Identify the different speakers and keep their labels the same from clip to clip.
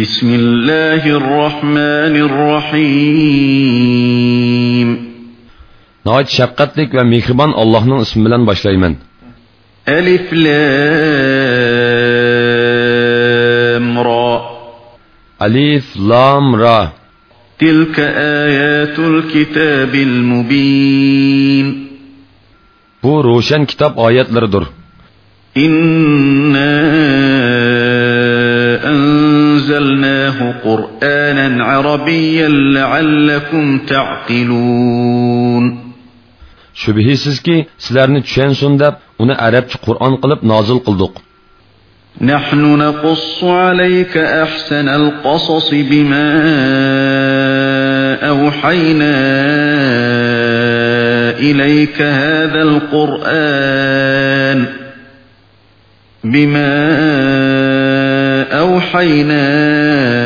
Speaker 1: بسم الله الرحمن الرحيم نايت شبقتك وميخبان الله نن اسم بلن باشلايمن
Speaker 2: ألف لام را
Speaker 1: ألف لام را
Speaker 2: تلك آيات
Speaker 1: الكتاب المبين بو روشن كتاب آيات لردر
Speaker 2: إِنَّا جعلناه قرآنا عربيا لعلكم
Speaker 1: تعقلون Şübhisizki sizlerini düşensin deb uni arabça قرآن قلب نازل qildik.
Speaker 2: نحن نقص عليك أحسن القصص بما أوحينا إليك هذا القرآن بما أوحينا إليك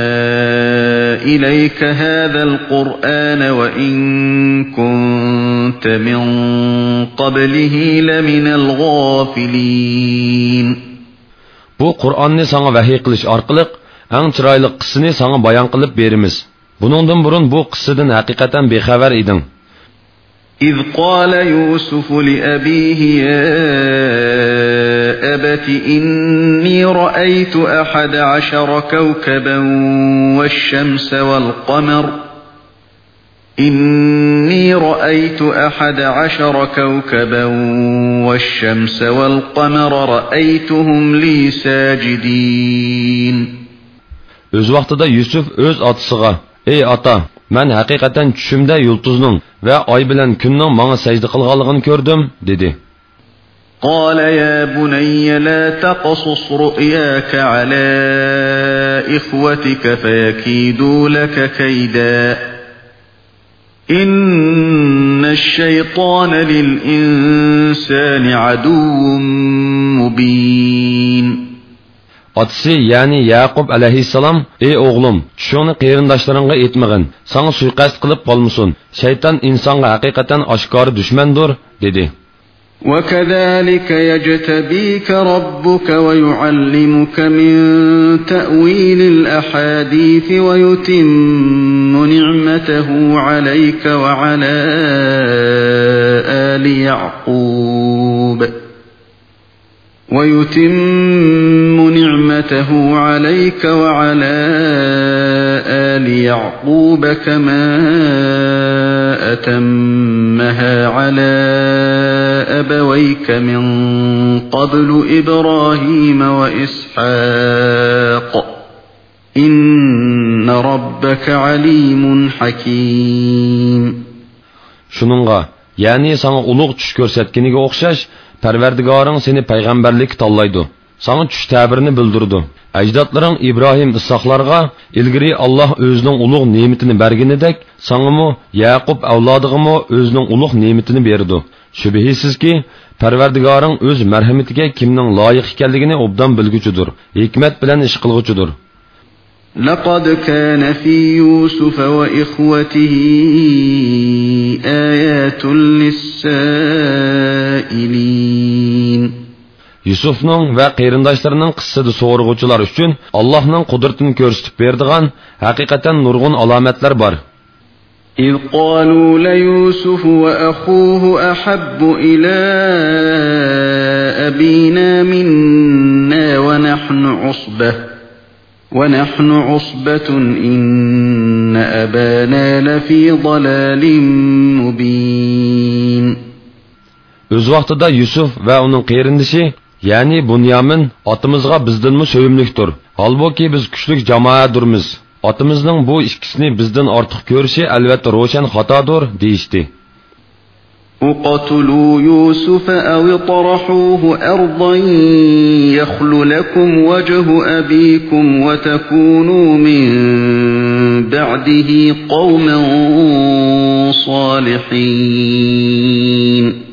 Speaker 2: إليك هذا القرآن وإن كنت من قبله لمن
Speaker 1: الغافلين Bu Qur'onni sana vahiy qilish orqali eng chiroyli qissini sana bayon qilib beramiz. Buningdan burun bu qissidan haqiqatan bexabar eding.
Speaker 2: إذ قال يوسف لأبيه يا أبت إني رأيت أحد عشر كوكبا والشمس والقمر إني رأيت أحد عشر كوكبا والشمس
Speaker 1: والقمر رأيتهم لي ساجدين Öz ده Yusuf öz atısığa, ey ata, Мен haqiqatan tushimda yulduzning va oy bilan kunning menga sajda qilganligini ko'rdim, dedi.
Speaker 2: قال يا بني لا تقصص رؤياك على إخوتك فيكيدوا لك كيدا إن الشيطان للإنسان عدو
Speaker 1: مبين otasi ya'ni yaqub alayhissalom ey o'g'lim tushingni qarindoshlaringga aytmag'in sanga suiqasd qilib qolmasin shayton insonga haqiqatan oshkori dushmandir dedi
Speaker 2: وكذلك يجتبيك ربك ويعلمك من تأويل الأحاديث ويتم نعمته عليك وعلى آل يعقوب ويتم نعمته عليك وعلى آل يعقوب كما أتمها على أبويك من قبل إبراهيم وإسحاق
Speaker 1: إن ربك عليم حكيم شنونغا يعني سانا ulug' تشكر ko'rsatganiga أخشاش parvardigoring seni payg'ambarlik tanlaydi sanga tush tabirini bildirdi ajdodlaring ibrohim isoqlarga ilgari alloh o'zining ulug' ne'matini berganidek sangamu yaqub avlodig'imu o'zining ulug' ne'matini berdi shubhisizki parvardigoring o'z marhamatiga kimning loyiq ekanligini obdan bilguchidir hikmat bilan ish qilguchidir
Speaker 2: لقد كان في يوسف وإخوته
Speaker 1: آيات للسائلين Yusufning va qarindoshlarining qissada so'rg'uvchilar uchun Allohning qudratini ko'rsatib berdigan haqiqatan nurg'un alomatlar bor.
Speaker 2: إذ قالوا ليوسف وأخوه أحب إلى أبينا منا ونحن عصبة ونحن عصبة إن أبانا لفي ضلال
Speaker 1: مبين Öz vaqtida Yusuf va uning qerindishi, ya'ni Bunyamin otimizga bizdanmi sevimlikdir. Halbuki biz kuchlik jamoadurmiz. Otimizning bu ikkisini bizdan ortiq ko'rishi albatta ro'shan xatodir, deyishdi.
Speaker 2: اقتلوا يوسف أو اطرحوه أرضا يخل لكم وجه أبيكم وتكونوا من بعده قوما
Speaker 1: صالحين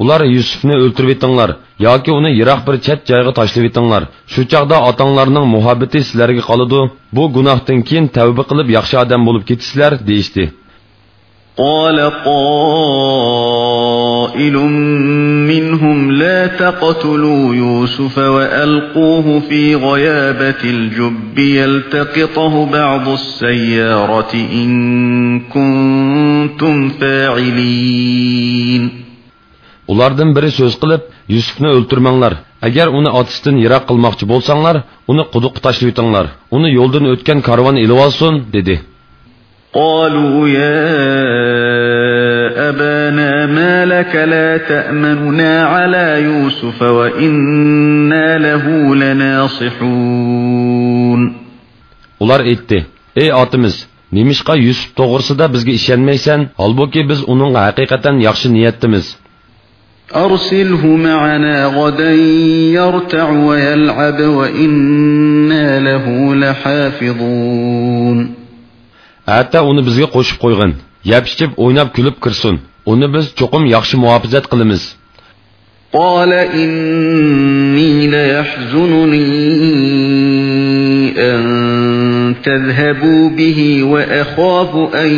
Speaker 1: Ular Yusufni öldürüp etdinler yoki uni yiroq bir chet joyga tashlab etdinglar shu chog'da otanglarning muhabbati sizlarga qoladi bu gunohdan keyin tavba qilib yaxshi odam bo'lib ketisizlar deyishdi
Speaker 2: قال قائل منهم لا تقتلوا يوسف وألقوه في غيابة الجب يلتقطه بعض السيارة إن كنتم
Speaker 1: فاعلين Ulardan biri söz qilib, Yusufni o'ltirmanglar. Agar uni otishdan yiroq qilmoqchi bo'lsanglar, uni quduqqa tashlaytinglar. Uni yo'ldan o'tgan karvon ilib olsin, dedi.
Speaker 2: قالوا يا أبانا ما لك لا تأمننا على
Speaker 1: يوسف وإنا له لناصحون Ular etti. ey otimiz, nemishqa Yusuf to'g'risida bizga ishonmaysan, holbuki biz uning haqiqatan yaxshi niyatdimiz.
Speaker 2: أرسله معنا غدا يرتع ويلعب وإنا له
Speaker 1: لحافظون hatto uni bizga qo'shib qo'ygan yeb ichib o'ynab kulib kirsin biz cho'qim yaxshi muhofazat qilamiz
Speaker 2: قال إني ليحزنني أن تذهبوا به وأخاف أن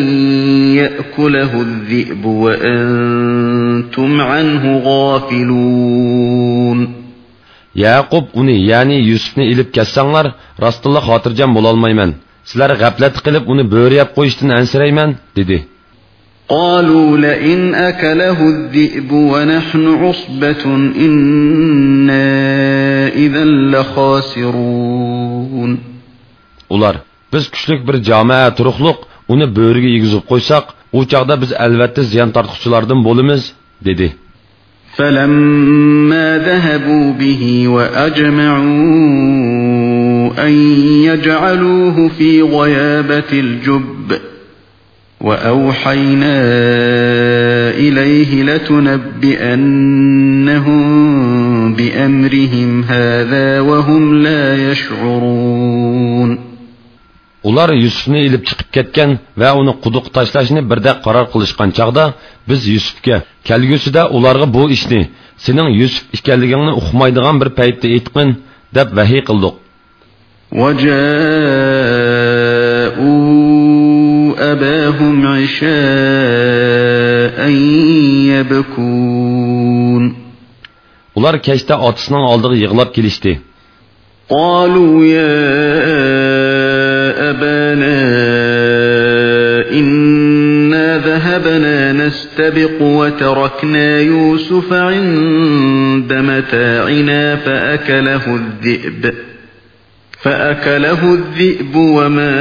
Speaker 2: يأكله الذئب وأنتم عنه غافلون
Speaker 1: يعقوب أني يعني يوسفني إلب كسانلار الله خاطر جم بولالمايمن سلر غبلت قلب اونو بوری اپ قویشتن انسر ایمن دیدی
Speaker 2: قالوا لئن اکله الذئب ونحن عصبت
Speaker 1: اننا اذا لخاسرون اولار بز کشلک بر جامعه ترخلق اونو بوری ایگزب قویساک او چاگدا بز الوت زیان تارتخشلاردن بولیمز دیدی
Speaker 2: فلما ذهبوا به و أن يجعلوه في غيابة الجب وأوحينا إليه لتنبئنهم
Speaker 1: بأمرهم هذا وهم لا يشعرون Ular Yusufni ilib chiqib ketgan va uni quduq tashlashni birda qaror qilishgan chaqda biz Yusufga kelgusida ularga bu ishni sening Yusuf ekanligingni uqmaydigan bir paytda aytqin deb vahiy qildik.
Speaker 2: وجاءوا أباهم
Speaker 1: عشاء يبكون Ular keşte atısının aldığı yığılab gelişti.
Speaker 2: قالوا يا أبانا إنا ذهبنا نستبق وتركنا يوسف عند متاعنا فأكله الذئب. فأكله الذئب وما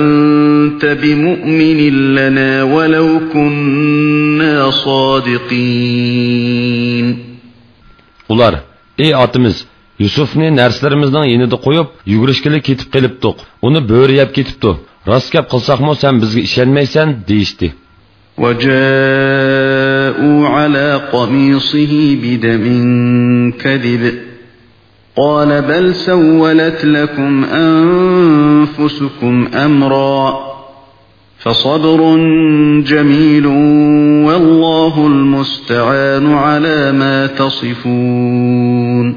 Speaker 2: أنت بمؤمن لنا ولو كنا صادقين
Speaker 1: Ular, ey atımız, Yusufni nerslerimizden yeni de koyup, yugurishkili ketip tuk. Onu böğrü yap tuk. Rast kılsak mı sen bizge işenmeysen deyişti.
Speaker 2: وَجَاءُوا عَلَى قَمِيصِهِ بِدَمٍ كَذِبٍ قال بل سولت لكم أنفسكم أمرا فصبر جميل والله المستعان على ما تصفون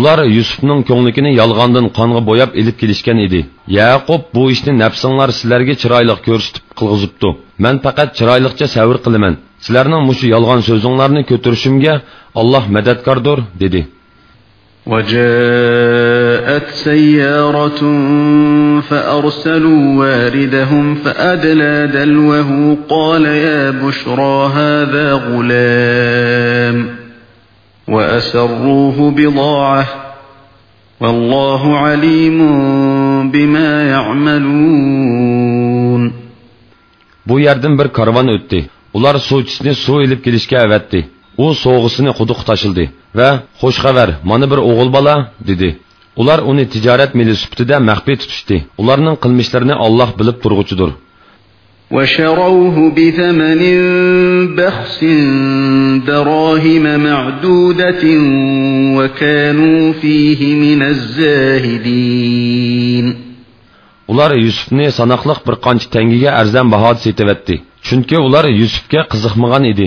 Speaker 1: Ular Yusufning ko'nglikini yolg'ondan qonga bo'yab ilib kelishgan edi. Yaqub bu ishni nafsinglar sizlarga chiroyli ko'rsatib qilg'izibdi. Men faqat chiroyliqcha savr qilaman. Sizlarning mushu yolg'on so'zinglarni ko'tirishimga Alloh madadkordir dedi.
Speaker 2: وجاءت سيارة فأرسلوا واردهم فأدلى دلوه قال يا بشرى هذا غلام وأسروه بضاعة
Speaker 1: والله عليم بما يعملون Bu yerden bir karavan ötdi. Ular suvçisini su ilip gelişke evetti. u so'g'isini quduq tashildi va xush xabar mana bir o'g'il bola dedi ular uni tijorat meli sifatida maxfiy tutishdi ularning qilmishlarini olloh bilib turg'uchidir
Speaker 2: وشروه بثمن بخس دراهم معدودة وكانوا فيه من
Speaker 1: الزاهدين ular yusufni sanoqliq bir qancha tangaga arzon bahoda setavetdi chunki ular yusufga qiziqmagan edi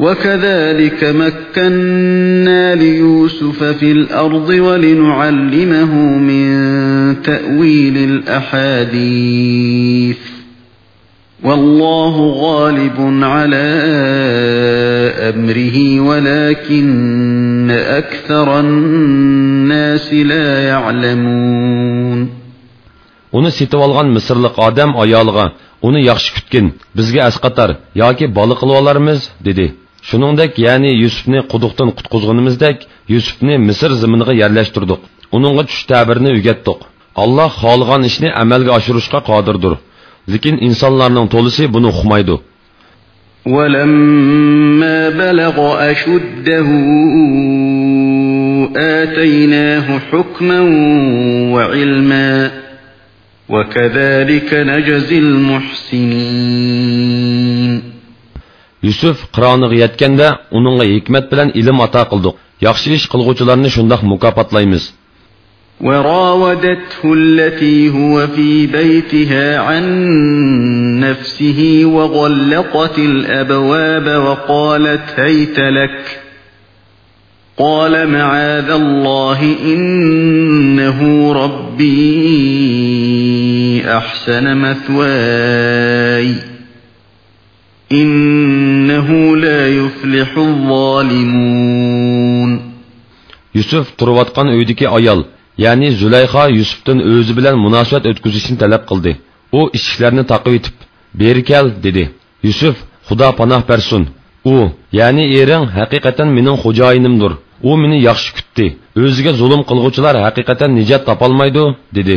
Speaker 2: وكذلك مكنا ليوسف في الأرض ولنعلمه من تأويل الأحاديث والله غالب على أمره ولكن
Speaker 1: أكثر
Speaker 2: الناس لا يعلمون
Speaker 1: Оны сетіп مصر мысырлық адам аялыға, оны яқшы күткен, бізге әз қатар, ديدي shuningdek ya'ni yusufni quduqdan qutqizganimizdek yusufni misr ziminiga yerlashtirdik uningga tush ta'birini o'rgatdik alloh xohlagan ishni amalga oshirishga qodirdir lekin insonlarning to'lisi buni uqmaydi
Speaker 2: ولما بلغ أشده آتيناه حكما وعلما وكذلك نجزي المحسنين
Speaker 1: Yusuf qironiga yetganda uningga hikmat bilan ilm ato qildik. Yaxshi ish qilguvchilarni shundoq mukofotlaymiz.
Speaker 2: وراودته التي هو في بيتها عن نفسه وغلقت الأبواب وقالت هيت لك قال معاذ الله إنه ربي أحسن مثواي
Speaker 1: İnnehu la yuflihu zalimun. Yusuf turvatqan öydəki ayal, yəni Züleyxa Yusufdan özü bilan münasibət ötküzüşünü tələb qıldı. O işiklərini taqib etib, "Beri gəl" dedi. Yusuf, "Xuda panah versin. O, yəni ering həqiqətən mənim xojayinimdir. O məni yaxşı kütdü. Özünə zulm qılğıçılar həqiqətən nicat tapalmaydı" dedi.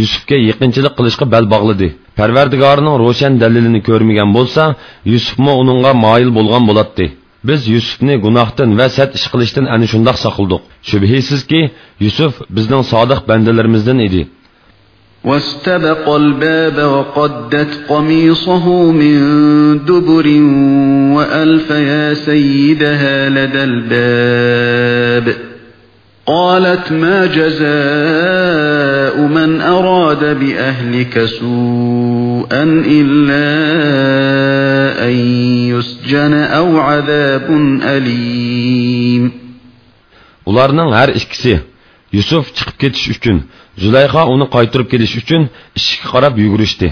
Speaker 1: yusufga yiqinchilik qilishga bal bog'ladi parvardigorning ro'shan dalilini ko'rmagan bo'lsa yusufmi uningga moyil bo'lgan bo'ladi biz yusufni gunohdan va sat ish qilishdan ana shundoq saqildik shubhisizki yusuf bizning sodiq bandalarimizdan edi
Speaker 2: واستبق الباب وقدت قميصه من دبر وألف يا سيدها لدى الباب قالت ما جزاء من أراد بأهلك سوءا إلا أن
Speaker 1: يسجن أو عذاب أليم Ularının her ikisi Yusuf çıkıp ketiş üçün, Züleyha onu kaytırıp geliş üçün işki karab yuguruştu.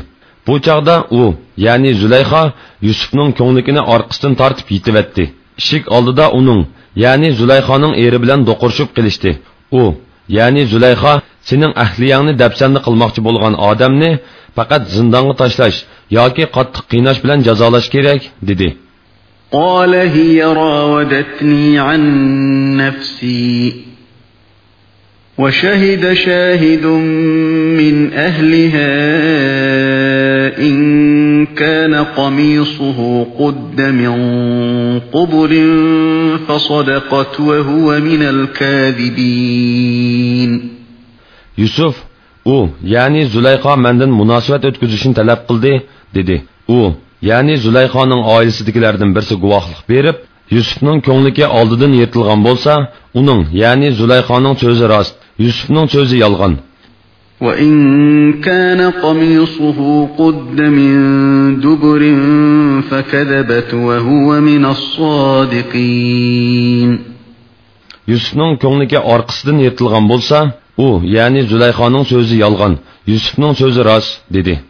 Speaker 1: Bu çağda u, yani Züleyha, Yusuf'un könglikini arkasından tartıp yitivetti. İşik aldı da onun, ya'ni Zulayxoning eri bilan do'qurshib qilishdi. U, ya'ni Zulayxa sening ahliyangni dafsanni qilmoqchi bo'lgan odamni faqat zindonga tashlash yoki qattiq qiynash bilan jazolash kerak, dedi.
Speaker 2: قال هي راودتني عن نفسي وشهد شاهد من أهلها إن كان قميصه قد من قبر فصدقت وهو من
Speaker 1: الكاذبين يوسف u ya'ni zulayqo mandan munosabat o'tkazishini talab qildi dedi u ya'ni zulayqoning oilasidagilardan birsi guvohlik berib yusufning ko'ngliki oldidan yirtilgan bo'lsa uning ya'ni zulayqoning so'zi rost Yusuf'un sözü yalğan.
Speaker 2: وَإِنْ كَانَ قَمِيصُهُ قُدَّ مِنْ دُبُرٍ فَكَذَبَتْ
Speaker 1: وَهُوَ مِنَ الصَّادِقِينَ Yusuf'un köngülüke arkasından yırtılgan bolsa, o yani Züleyha'nın sözü yalğan, Yusuf'un sözü raz dedi.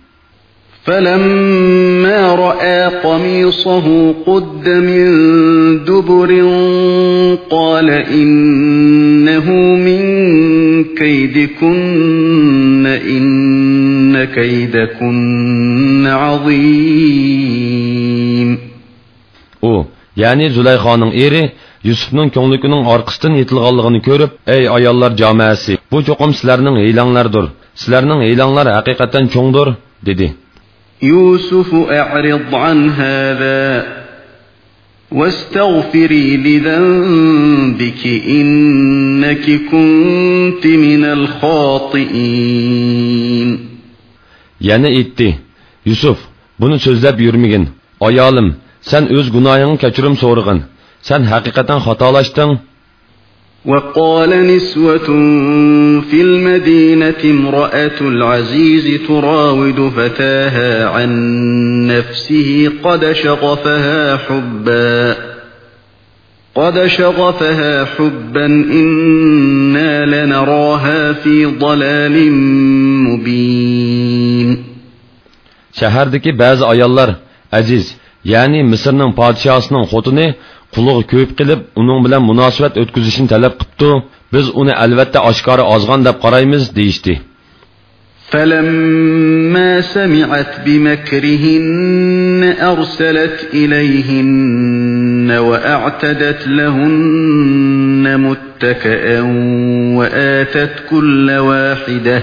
Speaker 2: فَلَمَّا رَأَى قَمِيصَهُ قُدَّ مِنْ دُبُرٍ قَالَ إِنَّهُ كيدكن إن
Speaker 1: كيدكن عظيم O, yani Züleyha'nın eri Yusuf'un köngülükünün arkasından yetilganlığını görüp, ey ayallar camiası, bu çokum sizlerinin heylanlardır. Sizlerinin heylanlar hakikaten çoğundur, dedi.
Speaker 2: Yusuf e'rid an hâzâ. واستغفري لذنبك
Speaker 1: إنك كنت من الخاطئين Yana etti. Yusuf, bunu sözləb yürmigin. Ayalim, sən öz günahını keçirim soruğun. Sən həqiqətən xatalaşdın.
Speaker 2: وقال نسوة في المدينة امرأة العزيز تراود فتاها عن نفسه قد شغفها حبا قد شغفها حبا
Speaker 1: إنا لنراها في ضلال مبين شهردeki بعض آيالر عزيز يعني مصرنا بادشاسنا خطنه puliga ko'p qilib uning bilan munosabat o'tkazishni talab qilibdi biz uni albatta oshkora ozg'on deb qaraymiz deyishdi
Speaker 2: فلما سمعت بمكرهن أرسلت إليهن وأعتدت لهن متكئا وآتت كل واحدة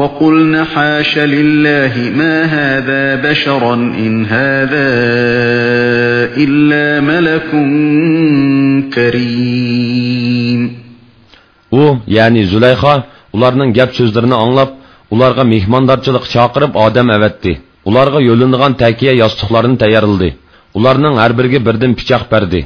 Speaker 2: وَقُلْنَ حَاشَ لِلَّهِ مَا هَذَا بَشَرًا إِنْ هَذَا إِلَّا
Speaker 1: مَلَكٌ كَرِيمٌ U, yani Züleyha, ularının gəp sözlərini anlap, ularga mehmandarçılıq çağırıb adam əvətdi. Ularga yölünğən təkiyə yastıqlarını təyərildi. Ularının hər birgi birdən piçaq bərdi.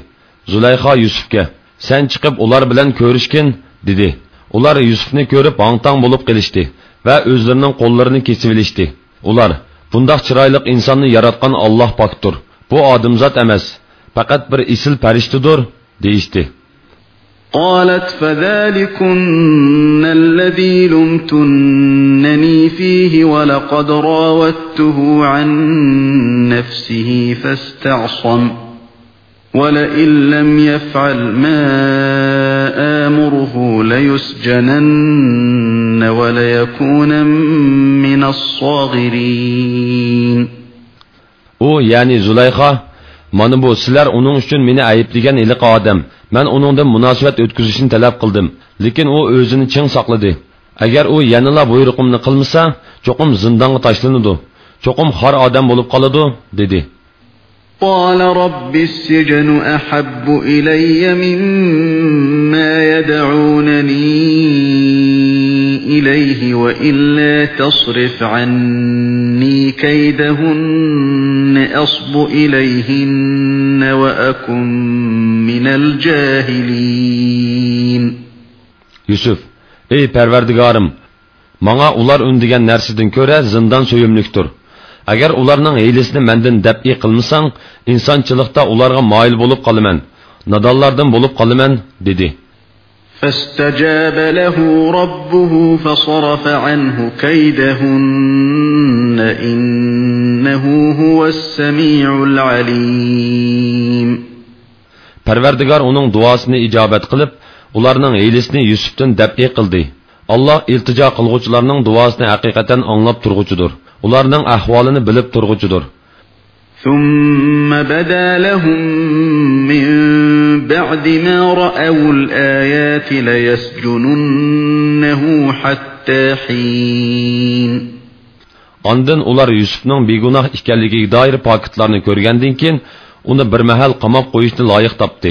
Speaker 1: Züleyha Yusufke, sen çıkıp ular bilen körüşkin, dedi. Ular Yusuf'ni görüp hangtang bulup gelişti. va o'zlarining qo'llarini kesib ilishdi ular bundoq chiroyliq insonni yaratgan olloh pokdir bu odimzod emas faqat bir isil farishtadir deyishdi
Speaker 2: قالت فذلكن الذي لمتنني فيه ولقد راودته عن نفسه فاستعصم ولئن لم يفعل ما لآمره ليسجنن وليكون من الصاغرين
Speaker 1: O yani Zulayha mana bu sizlar uning uchun meni ayblagan iliq odam man uningdan munosabat o'tkazishni talab qildim lekin u o'zini ching saqladi agar u yanala buyruqimni qilmasa cho'qim zindonga tashlanadi cho'qim xor odam bo'lib qoladi dedi
Speaker 2: قال رب السجن أحب إلي مما يدعونني إليه وإلا تصرف عني كيدهن أصب إليهن وأكن من الجاهلين
Speaker 1: يوسف Ey perverdigarım, bana ular öndigen nersidin köre zindan söyümlüktür. agar ularning hiylasini mendan dabi qilmasang insonchilikda ularga moyil bo'lib qolaman nadonlardan bo'lib qolaman dedi
Speaker 2: فاستجاب له ربه فصرف عنه كيدهن
Speaker 1: إنه هو السميع العليم Perverdigar onun duasını icabet kılıp, onların eylesini Yusuf'tan deb'i kıldı. Allah iltica kılgıçlarının duasını hakikaten anlap turgucudur. ularning ahvolini bilib turg'uchidir
Speaker 2: ثم بدا لهم من بعد ما رأوا الآيات ليسجننه
Speaker 1: حتى حين Ondan ular Yusufning begunoh ekanligiga doir paketlarni ko'rgandan keyin uni bir mahal qamoq qo'yishni loyiq topdi.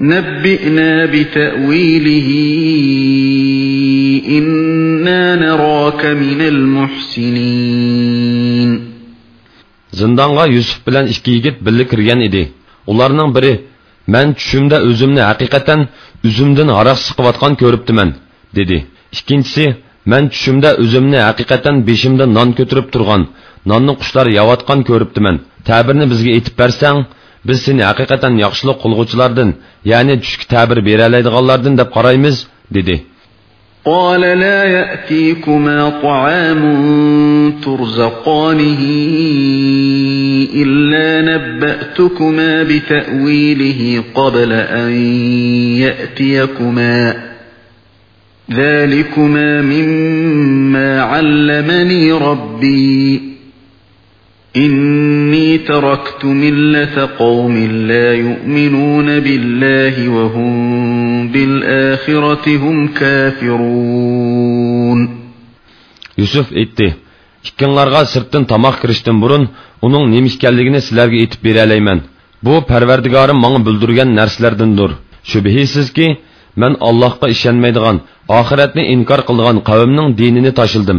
Speaker 2: نبئنا بتأويله
Speaker 1: إنا نراك من المحسنين Zindanğa Yusuf bilan ikki yigit birlik kirgan edi. Ularning biri: "Men tushimda o'zimni haqiqatan uzumdan aroq siqayotgan ko'ribdiman", dedi. Ikkinchisi: "Men tushimda o'zimni haqiqatan beshimda non ko'tirib turgan, nonni qushlar yeyotgan ko'ribdiman. Ta'birni bizga aytib bersang, biz seni haqiqatan yaxshilik qilg'uvchilardan ya'ni tushki ta'bir beralaydiganlardan deb qaraymiz dedi
Speaker 2: قال لا يأتيكما طعام ترزقانه إلا نبأتكما بتأويله قبل أن يأتيكما ذلكما مما علمني ربي إني تركت ملة قوم لا يؤمنون بالله وهم بالآخرة هم
Speaker 1: كافرون Yusuf etti. İkkinglarga sırttan tamak kirishdan burun uning nima ekanligini sizlarga aytib bera olmayman. Bu Parvardigorim menga bildirgan narsalardandir. Shubhisizki, men Allohga ishonmaydigan, oxiratni inkor qilgan qavmning dinini tashildim.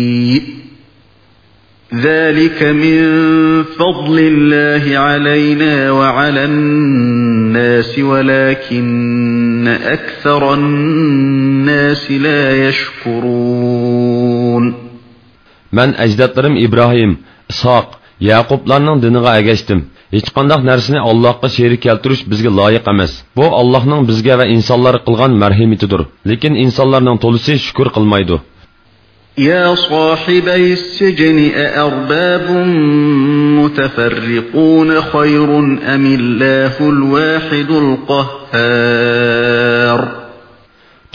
Speaker 2: ذلك من فضل الله علينا وعلى الناس ولكن أكثر
Speaker 1: الناس لا يشكرون من أجدادlarım İbrahim, İshak, Yaqublarning diniga ergashdim. Hech qanday narsani Allohga sherik keltirish bizga loyiq emas. Bu Allohning bizga va insonlar qilgan marhamatidir. Lekin insonlarning to'lisi shukr qilmaydi.
Speaker 2: يا صاحبي السجن أأرباب متفرقون خير أم الله الواحد القهار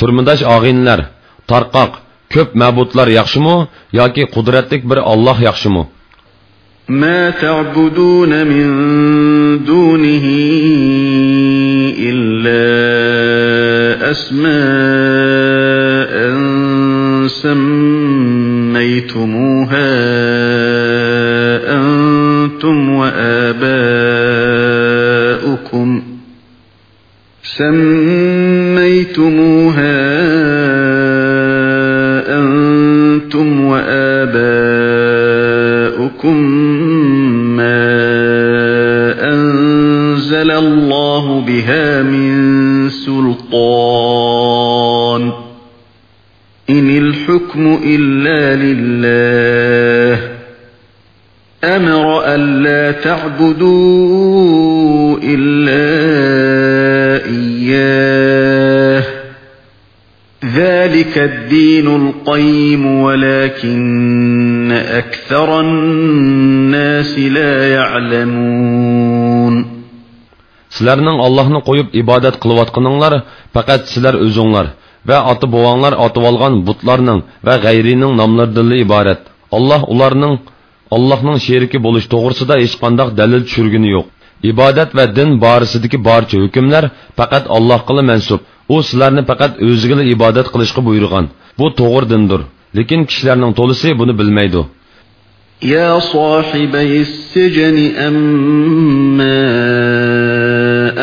Speaker 1: Turmundaş ağinlər, tarqaq, köp məbudlar yaxşımı, ya ki qudretlik bir Allah yaxşımı?
Speaker 2: مَا تَعْبُدُونَ مِنْ دُونِهِ إِلَّا أَسْمَاءً سميتموها أنتم وآباؤكم سميتموها ذلك الدين القيم ولكن
Speaker 1: أكثر الناس لا يعلمون Sizlərinin Allahını qoyub ibadət qılıvatqınınlar, fəqət sizlər özünlər və atı boğanlar atıb alğan butlarının və qeyrinin namlardılı ibarət. Allah onlarının, Allah'ın şeriki buluş doğrusu da heç qandaq dəlil çürgünü yox. İbadət və din barısıdaki barca hükümlər fəqət Allah qılı mənsub. u sizlarni faqat o'zigina ibodat qilishga buyurgan bu to'g'ri dindir lekin kishilarning to'lisi buni bilmaydi
Speaker 2: يا صاحبي السجن أما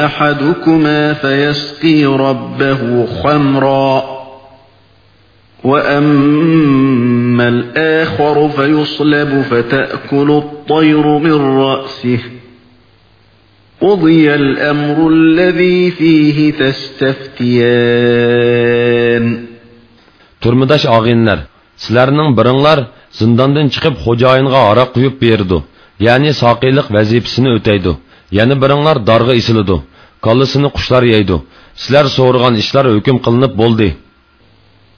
Speaker 2: أحدكما فيسقي ربه خمرا وأما الآخر فيصلب فتأكل الطير من رأسه
Speaker 1: قضي الأمر الذي فيه تستفتيان Turmudaş ağinler, sizlerinin birinler zindandan çıkıp hocayınga arak kuyup berdi. Yani saqilik vazifesini öteydi. Yani birinler darga isilidu. Kalısını kuşlar yeydi. Sizler soğurgan işler hüküm kılınıp boldi.''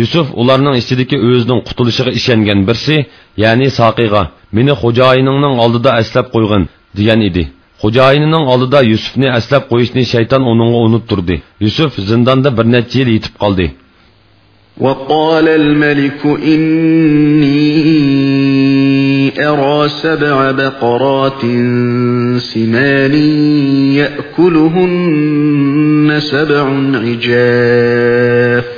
Speaker 1: yusuf ularning ichidagi o'zining qutulishiga ishongan birsi ya'ni soqiyga meni xo'jayiningning oldida aslab qo'ygin degan edi xo'jayinining oldida yusufni aslab qo'yishni shayton uningga unuttirdi yusuf zindanda bir necha yil yetib qoldi
Speaker 2: وقال الملك إني أرى سبع بقرات سمان يأكلهن سبع عجاف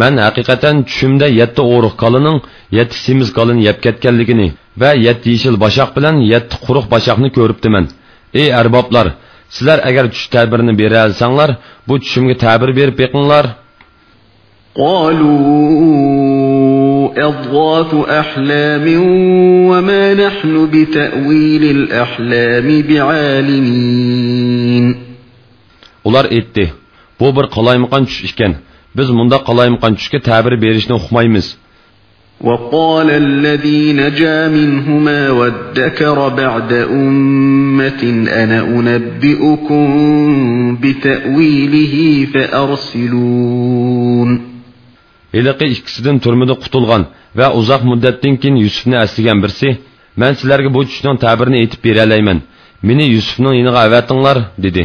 Speaker 1: man haqiqatan tushimda yetti o'riq kolinin yetti semiz kolini yeb ketganligini va yetti yeshil bashoq bilan yetti quruq bashoqni ko'ribdiman ey arboblar sizlar agar tush tabirini bera olsanglar bu tushimga tabir berib beqinglar
Speaker 2: أضغاث أحلام وما نحن بتأويل
Speaker 1: الأحلام بعالمين Ular etti. Bu bir qalaymaqan tush ekan. biz munda qalayimqan tushga ta'bir berishni uqmaymiz
Speaker 2: وقال الذي نجا منهما وادكر بعد أمة أنا أنبئكم بتأويله
Speaker 1: فأرسلون Илиқи ikkisidan turmida qutulgan va uzoq muddatdan keyin Yusufni aslagan birsi, "Men sizlarga bu tushning ta'birini aytib bera olmayman. Meni Yusufning yiniga avatinglar" dedi.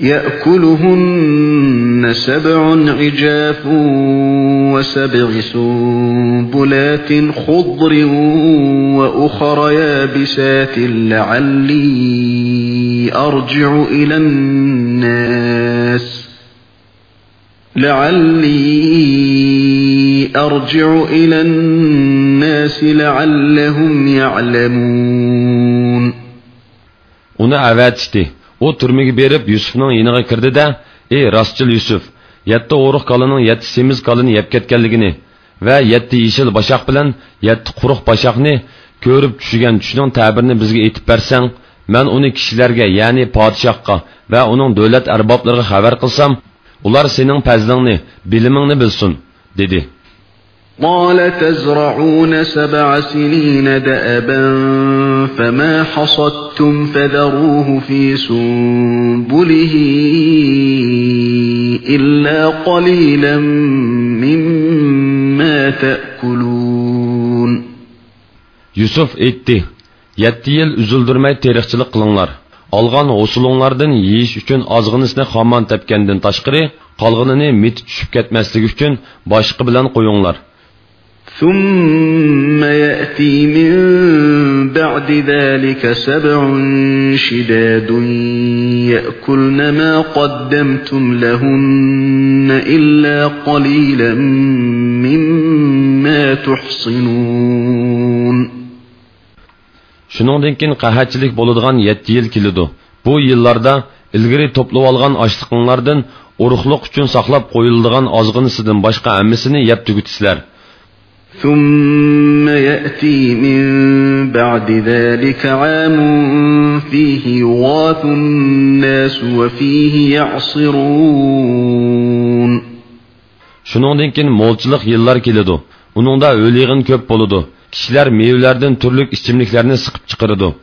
Speaker 2: يأكلهن سبع عجاف وسبع سنبلات خضر وأخر يابسات لعلي أرجع إلى الناس لعلي أرجع إلى الناس لعلهم يعلمون
Speaker 1: Ona evet u turmaga berib yusufning yiniga kirdida ey rostchil yusuf yetti o'ruq kolining yetti semiz kolini yeb ketganligini va yetti yeshil bashaq bilan yetti quruq bashaqni ko'rib tushigan tushining ta'birini bizga aytib bersang man uni kishilarga ya'ni podshohga va uning davlat arboblariga xabar qilsam ular sening fazlingni bilimingni bilsin dedi
Speaker 2: قال تزرعون سبع سنين دأبا فما حصدتم فذروه في سنبله إلا قليلا مما
Speaker 1: تأكلون يوسف etti. Yetti yil üzüldürmey terikçilik qılınlar. Alğan usulunlardan yeyiş üçün azğınısını xamman tepkenden taşqırı, qalğınını mit düşüp ketmeslik üçün başqı bilan qoyunlar.
Speaker 2: ثم يأتي من بعد ذلك سبع شداد يأكلن ما قدمتم لهن إلا قليلا مما
Speaker 1: تحصنون Шуныңдан кейін қаһатчылық болыдыған 7 ел келеді. Бұл yillarda ilgari to'plab olgan ochliqinglardan urug'liq uchun saqlab qo'yiladigan ozg'inisidan boshqa hammasini yeb tugutisizlar.
Speaker 2: ثُمَّ يَأْتِي مِنْ بَعْدِ ذَٰلِكَ عَامٌ فِيهِ يُغَاثُ النَّاسُ وَفِيهِ
Speaker 1: يَعْصِرُونَ Şunundan kin molçılık yıllar kelidu. Ununda ölüğün köp boludu. Kişiler meyvelerden türlük içimliklerini sıkıp çıkarıdı.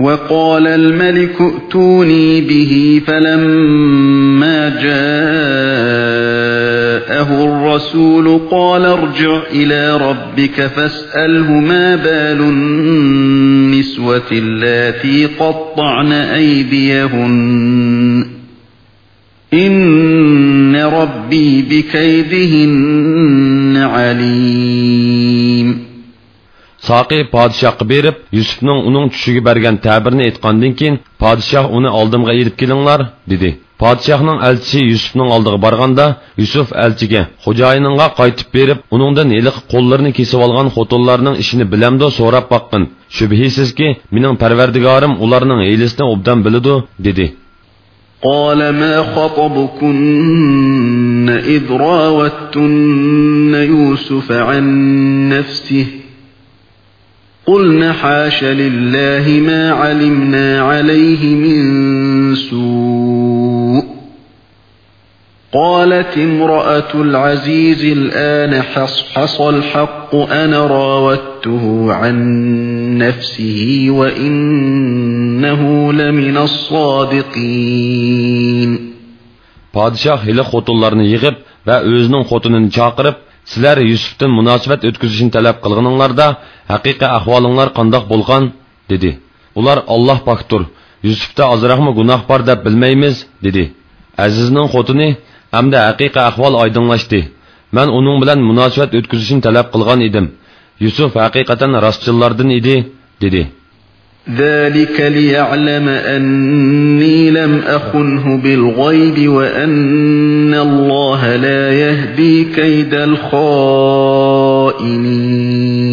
Speaker 2: وَقَالَ الْمَلِكُ ائْتُونِي بِهِ فَلَمَّا جَاءَ جاءه الرسول قال ارجع إلى ربك فاسأله ما بال النسوة التي قطعن أيديهن إن ربي بكيدهن
Speaker 1: عليم Сақи падишахқа беріп, Юсуфның оның түшіге берген тәбірін айтқандан кейін, падишах оны алдымға еріп келіңлар, деді. Padişahның elçisi Yusufның алдыга барганда, Yusuf elçiге хожайыныңга кайтып берип, уныңдан элек қолларын кесип алган хотонларның ишини билемдо сорап баккын. Шүбһисизки, менің Парвардигарым уларның эйлесин обдан билиду, dedi.
Speaker 2: قال ما خطبكن إذ راوتن يوسف عن نفسه قلنا حاش لله ما علمنا عليه من سوء قالت امرأة العزيز الآن حصحص الحق أنا راودته عن نفسه
Speaker 1: وإنه لمن الصادقين Padişah hele xotunlarını yığıb və özünün xotununu çağırıb sizlar yusufdan munosabat o'tkazishni talab qilganinglarda haqiqiy ahvolinglar qandoq bo'lgan dedi ular olloh poktur yusufda ozroqmi gunoh bor deb bilmaymiz dedi azizning xotini hamda haqiqiy ahvol oydinlashdi man uning bilan munosabat o'tkazishni talab qilgan edim yusuf haqiqatan rostchillardan edi dedi
Speaker 2: ذلك ليعلم أني لم أخنه بالغيب وأن الله لا يهدي كيد الخائنين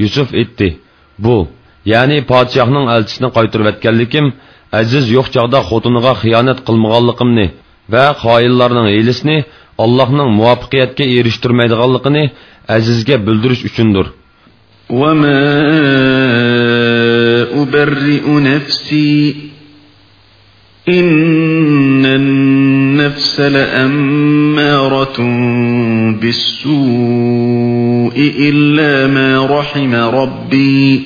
Speaker 1: Yusuf etti. Bu, yani padişahının elçisini qaytırıb etkənlikim, əziz yox çağda xotunuğa xiyanət qılmağanlıqımni və xainlarının eylisini Allah'ın muvaffiqiyyətə erişdirməyidiganlıqını əzizə bildiriş üçündür.
Speaker 2: وما أبرئ نفسي إن النفس لأمارة بالسوء إلا ما رحم ربي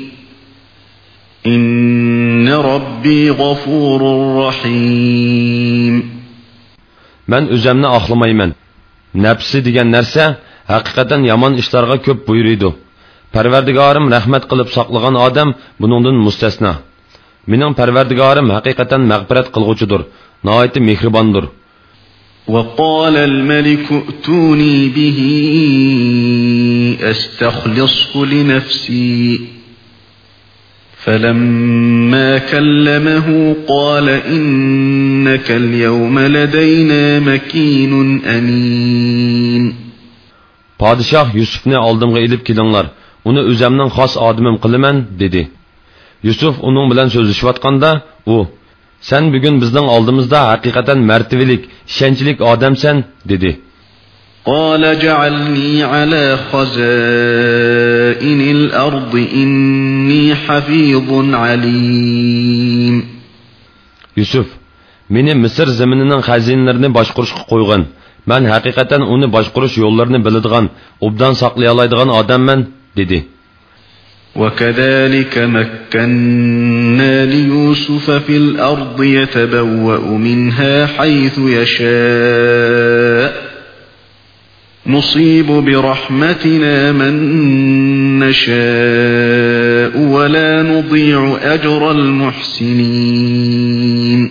Speaker 1: إن ربي غفور رحيم من أزمنا أخلميمن نفسي ديگن نرسة حقيقة يمان اشترى كب buyuruydu. پروردگارم رحمت قلب ساقلگان آدم بنوندن مستثنا. منم پروردگارم حقیقتا مغبرت قلقوچدور، نهایت مهرباندور.
Speaker 2: وقال الملك اتوني به استخلصه لنفسي فلما كلمه قال انك اليوم
Speaker 1: لدينا مكين امين بعد Padişah Yusuf'u aldımğa elib kilinlar. uni o'zimning xos odimim qilaman dedi yusuf uning bilan so'zlashayotganda u san bugun bizning oldimizda haqiqatan martavalik ishonchlik odamsan dedi
Speaker 2: قال جعلني على خزائن الأرض إني حفيظ
Speaker 1: عليم يوسف meni misr zeminining xazinalarini boshqurishga qo'ygan man haqiqatan uni boshqurish yo'llarini biladigan obdan saqlay oladigan odamman Dedi,
Speaker 2: وكذلك مكنا ليوسف في الأرض يتبوأ منها حيث يشاء نصيب برحمتنا من نشاء ولا نضيع
Speaker 1: أجر المحسنين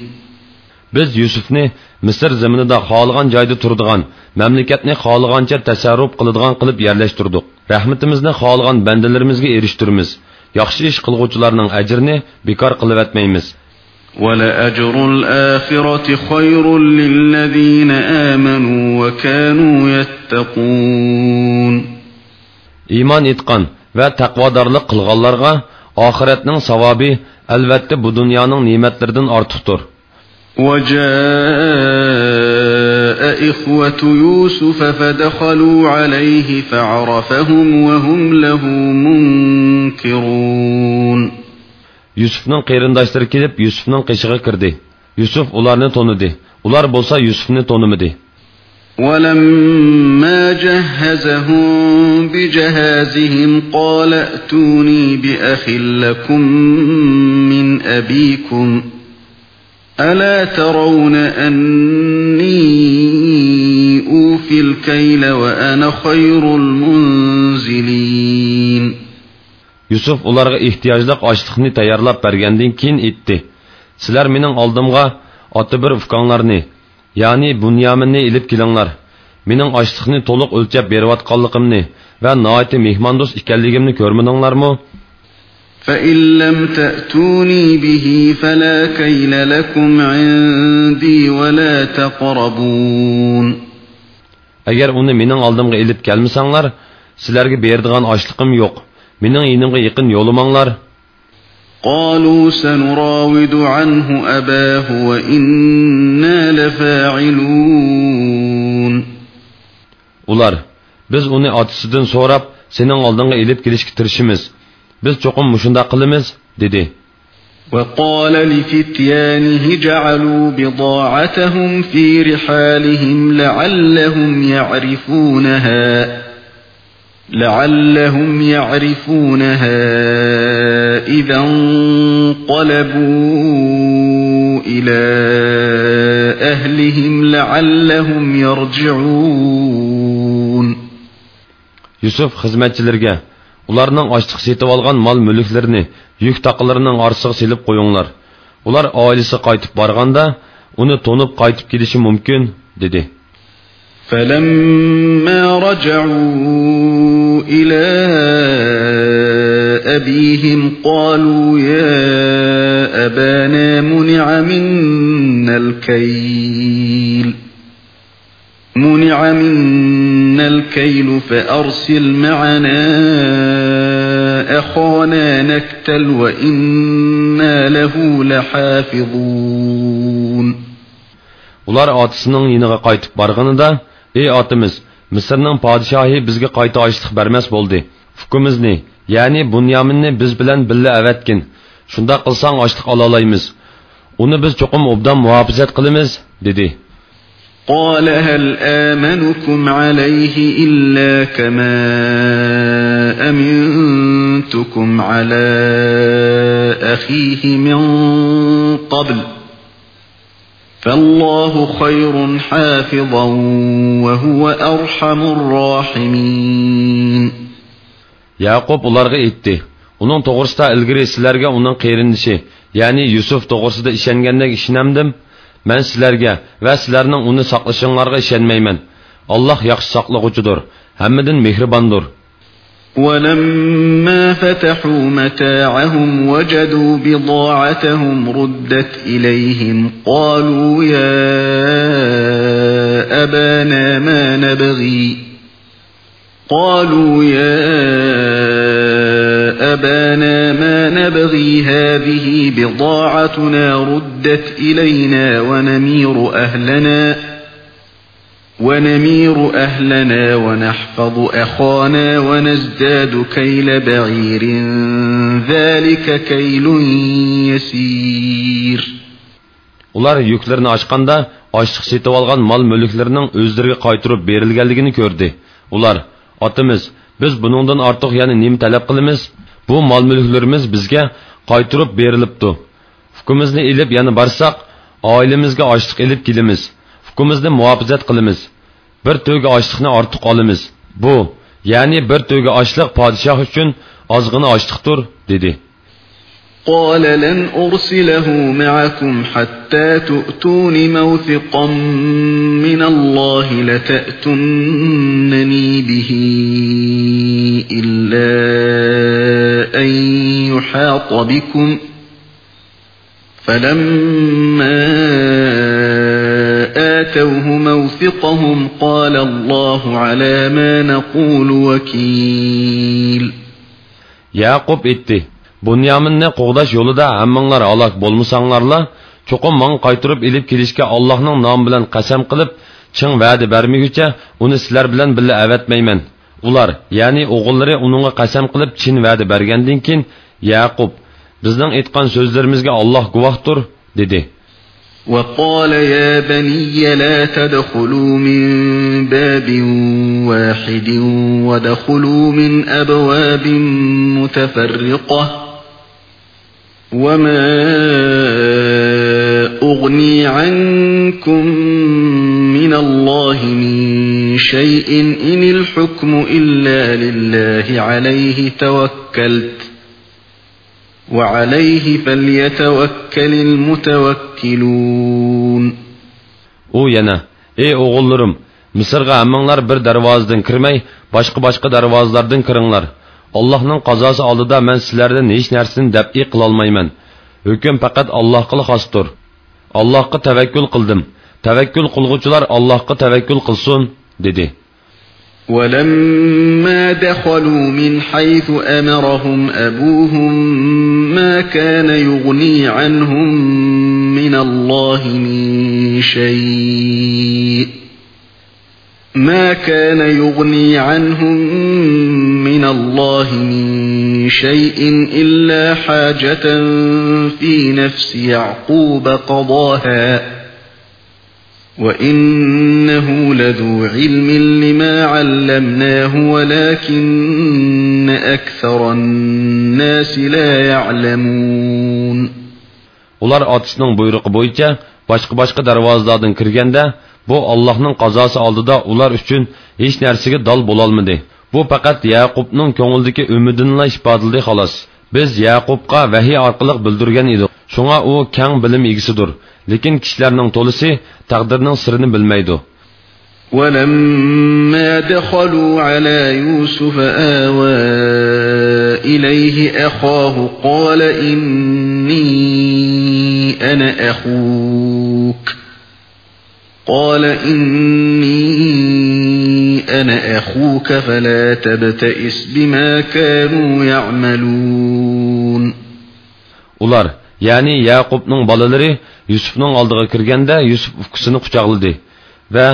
Speaker 1: يوسف Yusuf'ni misr zaminida xohlagan joyda turadigan mamlakatni xohlagancha tasarruf qiladigan qilib yerlashtirdik rahmatimizni xohlagan bandalarimizga erishtirmiz yaxshi ish qilg'uvchilarning ajrini bekor qilibyotmaymiz
Speaker 2: ولأجر الآخرة خير
Speaker 1: للذين آمنوا وكانوا يتقون إيمان إتقان وتقوادارلıq قılğanlarga ahiretning savobi albatta bu dunyoning ne'matlaridan ortiqdir.
Speaker 2: وجاء إخوة يوسف فدخلوا عليه
Speaker 1: فعرفهم وهم له منكرون Yusuf'un qeyrindaşları gelip Yusuf'un qışığa kirdi. Yusuf onlarını tonudu. Ular bolsa Yusuf'ni tonumadı.
Speaker 2: ولما جهزهم بجهازهم قال ائتوني بأخ لكم من أبيكم ۖ ألا ترون أني أوفي الكيل وأنا خير
Speaker 1: المنزلين Yusuf ularga ehtiyojliq ochliqni tayyorlab bergandan keyin aytdi sizlar mening oldimga oti bir ufqonlarni ya'ni bunyaminni ilib kelinglar mening ochliqni to'liq o'lchab berayotganligimni va noiti mehmondo'st ekanligimni ko'rmadinglarmi
Speaker 2: فإن لم تأتوني به فلا كيل لكم عندي ولا
Speaker 1: تقربون Əgər onu mənim aldımğa elib gəlmisənglər, sizlərə verdigən açlığım yox. Mənim yanımğa yaxın yolumanglar.
Speaker 2: قالوا سنراود عنه أباه وإنا
Speaker 1: لفاعلون Ular, biz onu atısından sorab, senin aldığına elib gelişki tirişimiz. biz cho'qim mushundoq qilamiz dedi
Speaker 2: وقال لفتيانه جعلوا بضاعتهم في رحالهم لعلهم يعرفونها لعلهم يعرفونها إذا انقلبوا إلى أهلهم
Speaker 1: لعلهم يرجعون يوسف خزمتçilerге ularning ochliq setib olgan mol mulklarini yuk taqilarining orsig'i silib qo'yinglar ular oilasi qaytib borganda uni to'nib qaytib kelishi mumkin dedi
Speaker 2: فلما رجعوا إلى أبيهم قالوا يا أبانا منع منا الكيل منع منا علينا الكيل فأرسل معنا أخانا نكتل
Speaker 1: وإنا له لحافظون Ular atısının yeniga qaytib barganida, "Ey atımız, Misrning podshohi bizga qayta ochliq bermas bo'ldi. Hukmimizni, ya'ni Bunyaminni biz bilan billa avatgin. Shunda qilsang ochliq ola olamiz. Uni biz cho'qim obdan muhofazat qilamiz", dedi.
Speaker 2: قال هل آمنكم عليه إلا كما أمنتكم على أخيه من قبل فالله
Speaker 1: خير حافظا وهو أرحم الراحمين يعقوب уларға айтты. Оның тоғырсыда ілгірі сілерге оның қейріндіші, яғни Юсуф тоғырсыда ішенгендегі ішінемдім, Мен сілерге вә сілерінің оны сақлышыңларға ішенмеймен. Аллах яқшы сақлығучыдыр, әммедің мехрибандыр.
Speaker 2: وَلَمَّا فَتَحُوا مَتَاعَهُمْ وَجَدُوا بِضَاعَتَهُمْ رُدَّتْ إِلَيْهِمْ قَالُوا يَا أَبَانَا مَا نَبْغِي قَالُوا يَا أبانا ما نبغي هذه بضاعتنا ردت إلينا ونمير أهلنا ونمير أهلنا ونحفظ أخانا ونزداد كيل بعير ذلك كيل
Speaker 1: يسير Ular yüklerini açqanda ochliq setib olgan mol-mulklarining o'zlariga qaytarib berilganligini ko'rdi. Ular: "Otimiz, biz buningdan ortiq yana nima talab qilamiz?" bu mol mulklarimiz bizga qaytirib berilibdi hukmimizni ilib yana borsak oilamizga ochliq ilib kelamiz hukmimizni muhofazat qilamiz bir to'ga ochliqni ortiq olamiz bu ya'ni bir to'ga ochliq podshoh uchun ozg'ina ochliqdir dedi
Speaker 2: قال لن أرسله معكم حتى تؤتون موثقا من الله لتأتنني به إلا أن يحاط بكم فلما آتوه موثقهم قال الله على ما نقول
Speaker 1: وكيل Yaqub etti. Bunyaminni qo'g'dash yo'lida hammanglar halok bo'lmasanglarla, cho'qim mang qaytirib ilib kelishga Allohning nomi bilan qasam qilib, chin va'da bermaguncha uni sizlar bilan birga avatmayman. ular ya'ni o'g'illari uningga qasam qilib chin va'da bergandan keyin yaqub bizning aytgan so'zlarimizga olloh guvohdir dedi
Speaker 2: وقال يا بني لا تدخلوا من باب واحد ودخلوا من أبواب متفرقة وما أغني عنكم من الله من شيء إن الحكم إلا لله عليه توكلت وعليه
Speaker 1: فليتوكل المتوكلون U yana, ey oğullarım, Misirga əmmənlər bir dərvazdan kirməy, başqa-başqa dərvazlardan kirinlər. Allah'ın qazası aldıda mən sizlərdən heç nərsini dəb'i qılalmayman. Hüküm fəqət Allah'a xastır. Allah'a təvəkkül qıldım. Təvəkkül qılğucular Allah'a təvəkkül qılsın.'' dedi.
Speaker 2: وَلَمَّا دَخَلُوا مِنْ حَيْثُ أَمَرَهُمْ أَبُوهُمْ مَا كَانَ يُغْنِي عَنْهُمْ مِنَ اللَّهِ مِنْ شَيْءٍ ما كان يغني عنهم من الله من شيء إلا حاجة في نفس يعقوب قضاها وَإِنَّهُ لَذُو عِلْمٍ لِمَا عَلَّمْنَاهُ
Speaker 1: وَلَكِنَّ أَكْثَرَ النَّاسِ لَا يَعْلَمُونَ Ular atışının buyruğu boyunca başka-başka darvazalardan kirgende bu Allah'ın kazası aldıda ular üçün hiç nersige dal bulalmadı. Bu fakat Yakup'un köngüldeki ümidinle işbadıldı halas. Biz Yakup'a vahiy arkalık bildirgen idi. Şuna o keng bilim ilgisidir. Lekin kişilerinin tolisi تقدرنا سرنا بالميدو
Speaker 2: ولما دخلوا على يوسف آوى إليه أخاه قال إني أنا أخوك قال إني أنا أخوك فلا
Speaker 1: تبتئس بما كانوا يعملون يعني يعقوب نون بالالري yusufning oldiga kirganda yusuf ukisini quchoqladi va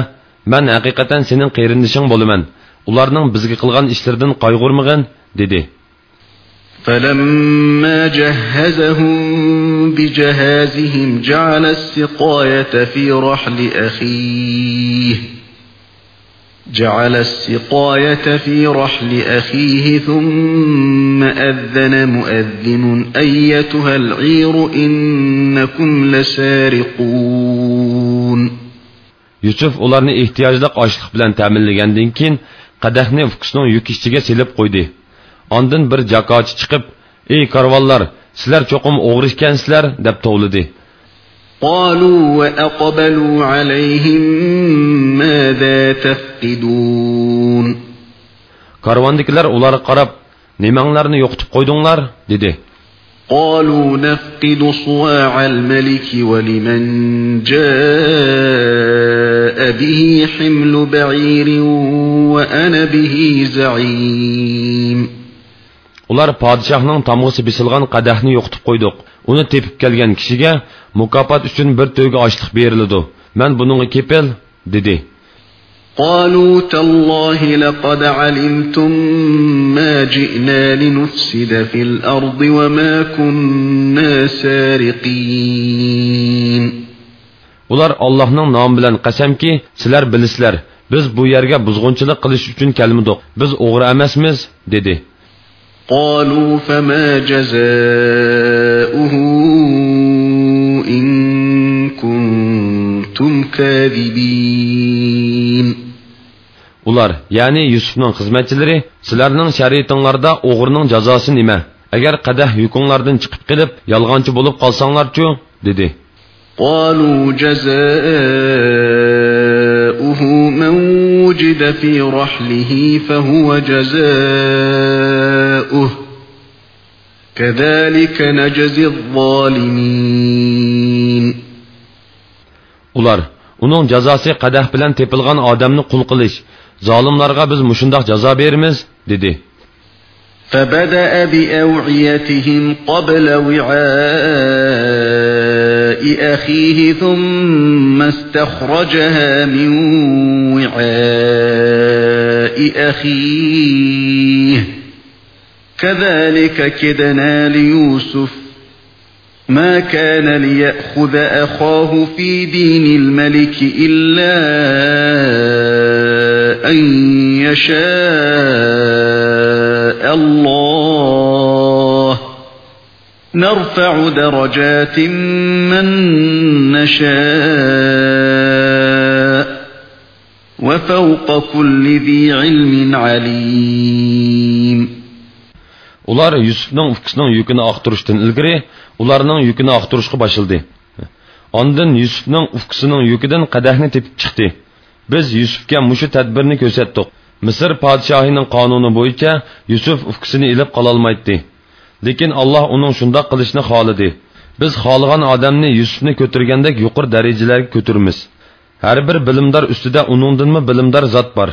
Speaker 1: man haqiqatan sening qayrindishing bo'laman ularning bizga qilgan ishlaridan qayg'urmag'in dedi
Speaker 2: فلما جهزهم بجهازهم جعل السقاية في رحل أخيه جعل السقاية في رحل أخيه ثم أذن مؤذن أيتها
Speaker 1: العير إنكم لسارقون Yusuf ularni ehtiyojliq ochliq bilan ta'minlagandan keyin qadahni ufqisning yuk ichiga selib qo'ydi. Ondan bir jakochi chiqib, "Ey karvonlar, sizlar cho'qim o'g'ri ekansizlar" deb tovladi.
Speaker 2: قالوا وأقبلوا عليهم
Speaker 1: ماذا تفقدون كاروان كارواندكلار أولار قرب نمانلارن يوقتب قويدونلار ديدي قالوا
Speaker 2: نفقد صواع الملك ولمن جاء
Speaker 1: به حمل بعير وأنا به زعيم Ular padişahının tamğısı bisilgan qadahını yoxtub qoyduq. Onu tepib gəlgan kişiyə mukofot uchun bir tuga ochliq beriladi man buningga kepil dedi
Speaker 2: قالوا تالله لقد علمتم ما جئنا لنفسد في الأرض وما كنا
Speaker 1: سارقين Ular Allah'ın namı bilen qasam ki, sizler bilisler, biz bu yerge buzgunçılık qilish üçün kelmidik, biz oğru emesmiz, dedi.
Speaker 2: قالوا فما جزاؤه كنتم
Speaker 1: كاذبين ular ya'ni yusufning xizmatchilari sizlarning shariatinglarda o'g'rining jazosi nima agar qadah yukinglardan chiqib kelib yolg'onchi bo'lib qolsanglarchu dedi
Speaker 2: قالوا جزاؤه من وجد في رحله فهو جزاؤه كذلك نجزي
Speaker 1: الظالمين ular uning jazosi qadah bilan tepilgan odamni qul qilish zolimlarga biz mushundoq jazo beramiz dedi
Speaker 2: فبدأ بأوعيتهم قبل وعاء أخيه ثم استخرجها من وعاء أخيه كذلك كدنا ليوسف ما كان ليأخذ أخاه في دين الملك إلا أن يشاء الله نرفع درجات من نشاء
Speaker 1: وفوق كل ذي علم عليم Ular Yusufning ukisining yukini oqtirishdan ilgari ularning yukini oqtirishga boshildi ondin yusufning ufqisining yukidan qadahni tepib chiqdi biz yusufga mushu tadbirni ko'rsatdik misr podshohining qonuni bo'yicha yusuf ufqisini ilib qololmaydi lekin Allah uning shundoq qilishni xohladi biz xohlagan odamni yusufni ko'targandek yukur darajalarga ko'tarmiz har bir bilimdor ustida uningdinmi bilimdor zot bor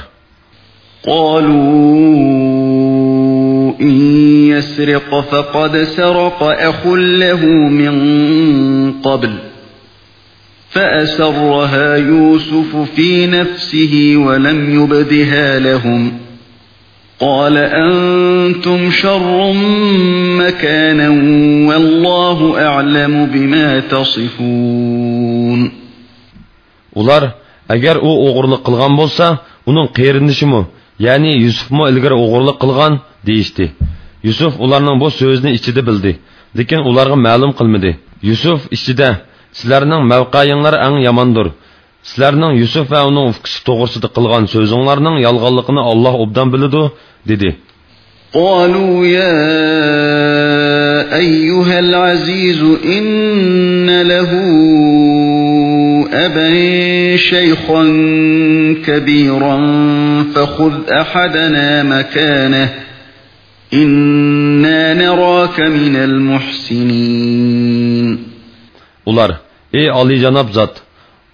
Speaker 2: قالوا إن يسرق فقد سرق أخ له من قبل فأسرها يوسف في نفسه ولم يبدها لهم قال أنتم شر مكانا والله
Speaker 1: أعلم بما تصفون أولار أجر أو oğurluq qılğan bolsa, onun ya'ni yusufmi ilgari o'g'irlik qilgan deyishdi yusuf ularning bu so'zini ichida bildi lekin ularga ma'lum qilmadi yusuf ichida sizlarning mavqayinglar ang yomondir sizlarning yusuf va uning ufqisi to'g'risida qilgan so'zinglarning yolg'onligini olloh obdan biladi dedi
Speaker 2: قالوا يا أيها العزيز إن له أبا شيخا كبيرا فخذ أحدنا مكانه
Speaker 1: إنا نراك من المحسنين Ular, ey Ali Canab zat,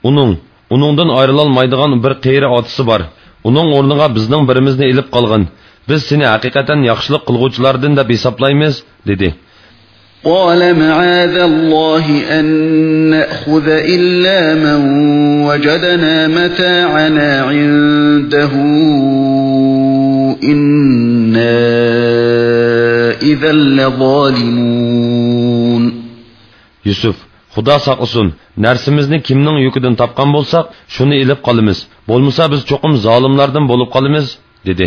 Speaker 1: onun, onundan ayrılalmaydigan bir qeyri atısı var. Onun o'rniga bizning birimizni ilib qolg'in. Biz seni haqiqatan yaxshilik qilguvchilardan deb hisoblaymiz, dedi.
Speaker 2: قال معاذ الله أن نأخذ إلا من وجدنا متاعنا عنده إنا
Speaker 1: إذا لظالمون Yusuf, Xudo saqlasin, narsimizni kimning yukidan topgan bo'lsak, shuni ilib qolamiz. Bo'lmasa biz cho'qim zolimlardan bo'lib qolamiz, dedi.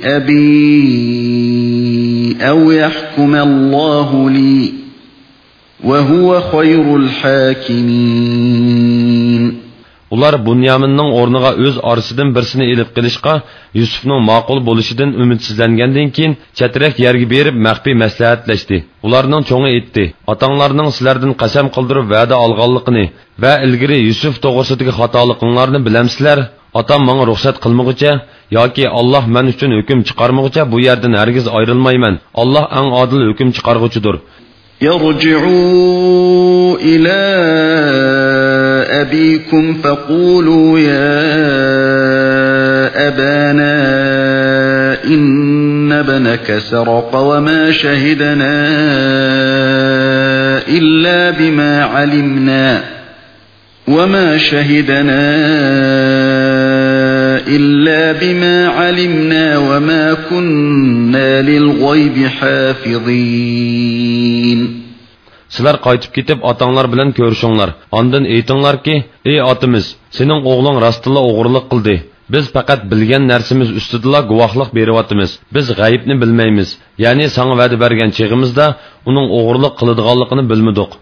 Speaker 2: أبي أو يحكم الله لي وهو خير
Speaker 1: الحاكمين Ular Bunyaminning o'rniga o'z orsidan birsini elib qilishqa Yusufning ma'qul bo'lishidan umidsizlangandan keyin chatrak yerga berib maxfiy maslahatlashdi. Ularning cho'ngi etdi. Otanglarning sizlardan qasam qildirib va'da olganligini va ilgari Yusuf to'g'risidagi xatoliqinglarni bilamsizlar. Otam menga ruxsat qilmaguncha yoki Alloh men uchun hukm chiqarmoqcha bu yerdan hargiz ayrilmayman. Alloh eng adil hukm chiqarguchidir.
Speaker 2: يرجعوا إلى أبيكم فقولوا يا أبانا إن ابنك سرق وما شهدنا إلا بما علمنا وما شهدنا إلا بما علمنا وما كنا للغيب
Speaker 1: حافظين Сілер қайтып кетіп, атаңлар білін көршіңлар. Андын ейтіңлар ки, «Ей атымыз, сенің оғлың растылы оғырлық қылды. Біз пәкәт білген нәрсіміз үстіділа гуахлық беріватымыз. Біз ғайыпны білмейміз. Яғни саңы вәді берген чеғімізді, оның оғырлық қылыдығалықыны білмедіқ.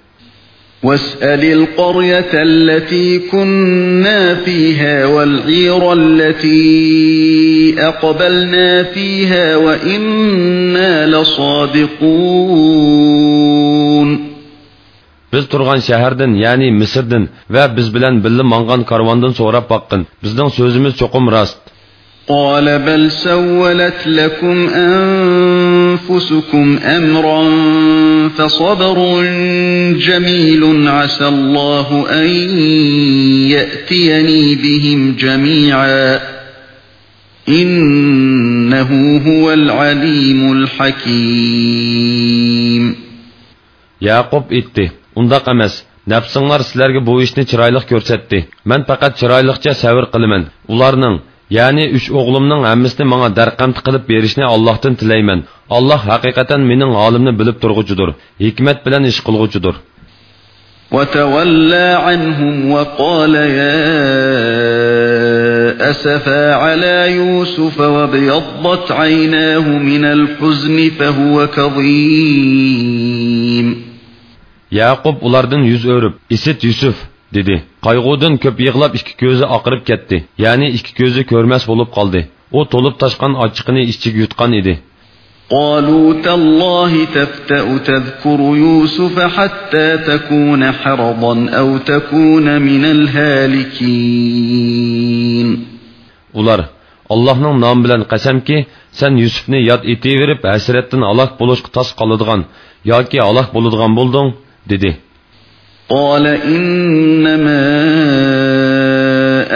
Speaker 2: واسأل القرية التي كنا فيها والعير التي أقبلنا فيها وإنا
Speaker 1: لصادقون Biz turgan şəhərdən, yəni Misirdən və biz bilən billi manğan karvandan sorab baqqın. Bizdən sözümüz çoxum rast.
Speaker 2: قال بل سولت لكم أنفسكم أمرا فصبر جميل عسى الله أن يأتيني بهم جميعا إنه هو العليم
Speaker 1: الحكيم يا قب إتي اندق مس أمس نفسنا رسلرگ بو işini çıraylıq görsetti. Mən pəqət çıraylıqca səvir qılımın. Onlarının Yani üç oğlumның hammasini маңа darqamt qilib berishni Allohdan tilayman. Alloh haqiqatan mening holimni bilib turguchidir, hikmat bilan ish qilguchidir.
Speaker 2: وتولى عنهم وقال يا أسفا على يوسف وابيضت عيناه من الحزن فهو كظيم
Speaker 1: يعقوب ulardan yüz örüp, İsit Yusuf, dedi. Qayg'udan ko'p yig'lab ikki ko'zi oqirib ketdi. Ya'ni ikki ko'zi ko'rmas bo'lib qoldi. U to'lib toshgan ochiqni ichiga yutgan edi.
Speaker 2: قالوا تالله تفتأ تذكر يوسف حتى تكون
Speaker 1: حرضا أو تكون من الهالكين Ular, Allah'ın nam bilen qasam ki, sen Yusuf'ni yad eti verip əsrətdən alaq buluş tas qalıdığan, ya ki alaq buludğan buldun, dedi.
Speaker 2: قال إنما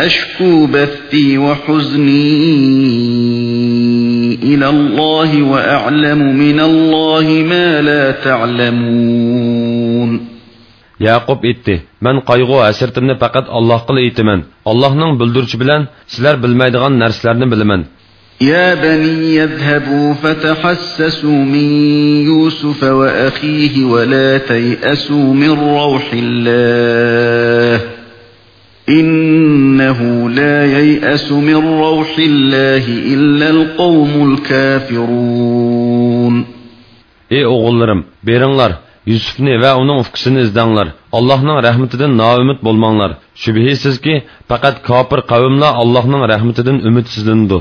Speaker 2: أشكو بثي وحزني إلى الله وأعلم
Speaker 1: من الله ما لا تعلمون من айтты: "Мен қайғы الله قل Аллоһ қылы айтамын. Аллоһның білдіруші білән сілер білмейдіған нәрселерді білемін.
Speaker 2: يا بني يذهبوا فتحسسوا من يوسف وأخيه ولا تيأسوا من روح الله إنه لا ييأس
Speaker 1: من روح الله إلا القوم الكافرون Ey oğullarım, berinlar, Yusufni ve onun ufkusini izdenler. Allah'ın rahmetinden naümit bulmanlar. Şübihisiz ki, fakat kafir kavimler Allah'ın rahmetinden ümitsizlindir.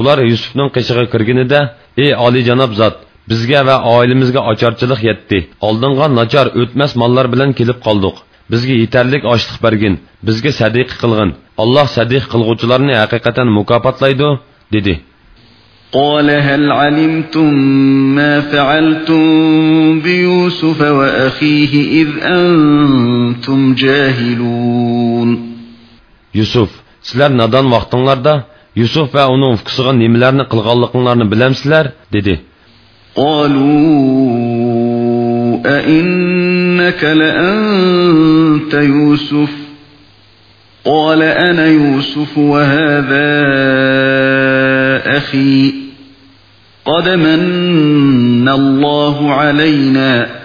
Speaker 1: ular yusufning qishig'i kirganida ey olijanob zot bizga va oilamizga ocharchilik yetdi oldinga nachar o'tmas mollar bilan kelib qoldik bizga yetarlik ochliq bergin bizga sadiq qilg'in alloh sadiq qilg'uvchilarni haqiqatan mukofotlaydi dedi
Speaker 2: قال هل علمتم ما فعلتم بيوسف وأخيه إذ أنتم
Speaker 1: جاهلون يوسف sizlar nodon vaqtinglarda yusuf va onun ukisiga nimalarni qilganliklarini bilamsizlar dedi
Speaker 2: Qalu قالوا أئنك لأنت يوسف قال أنا يوسف وهذا أخي قد من الله علينا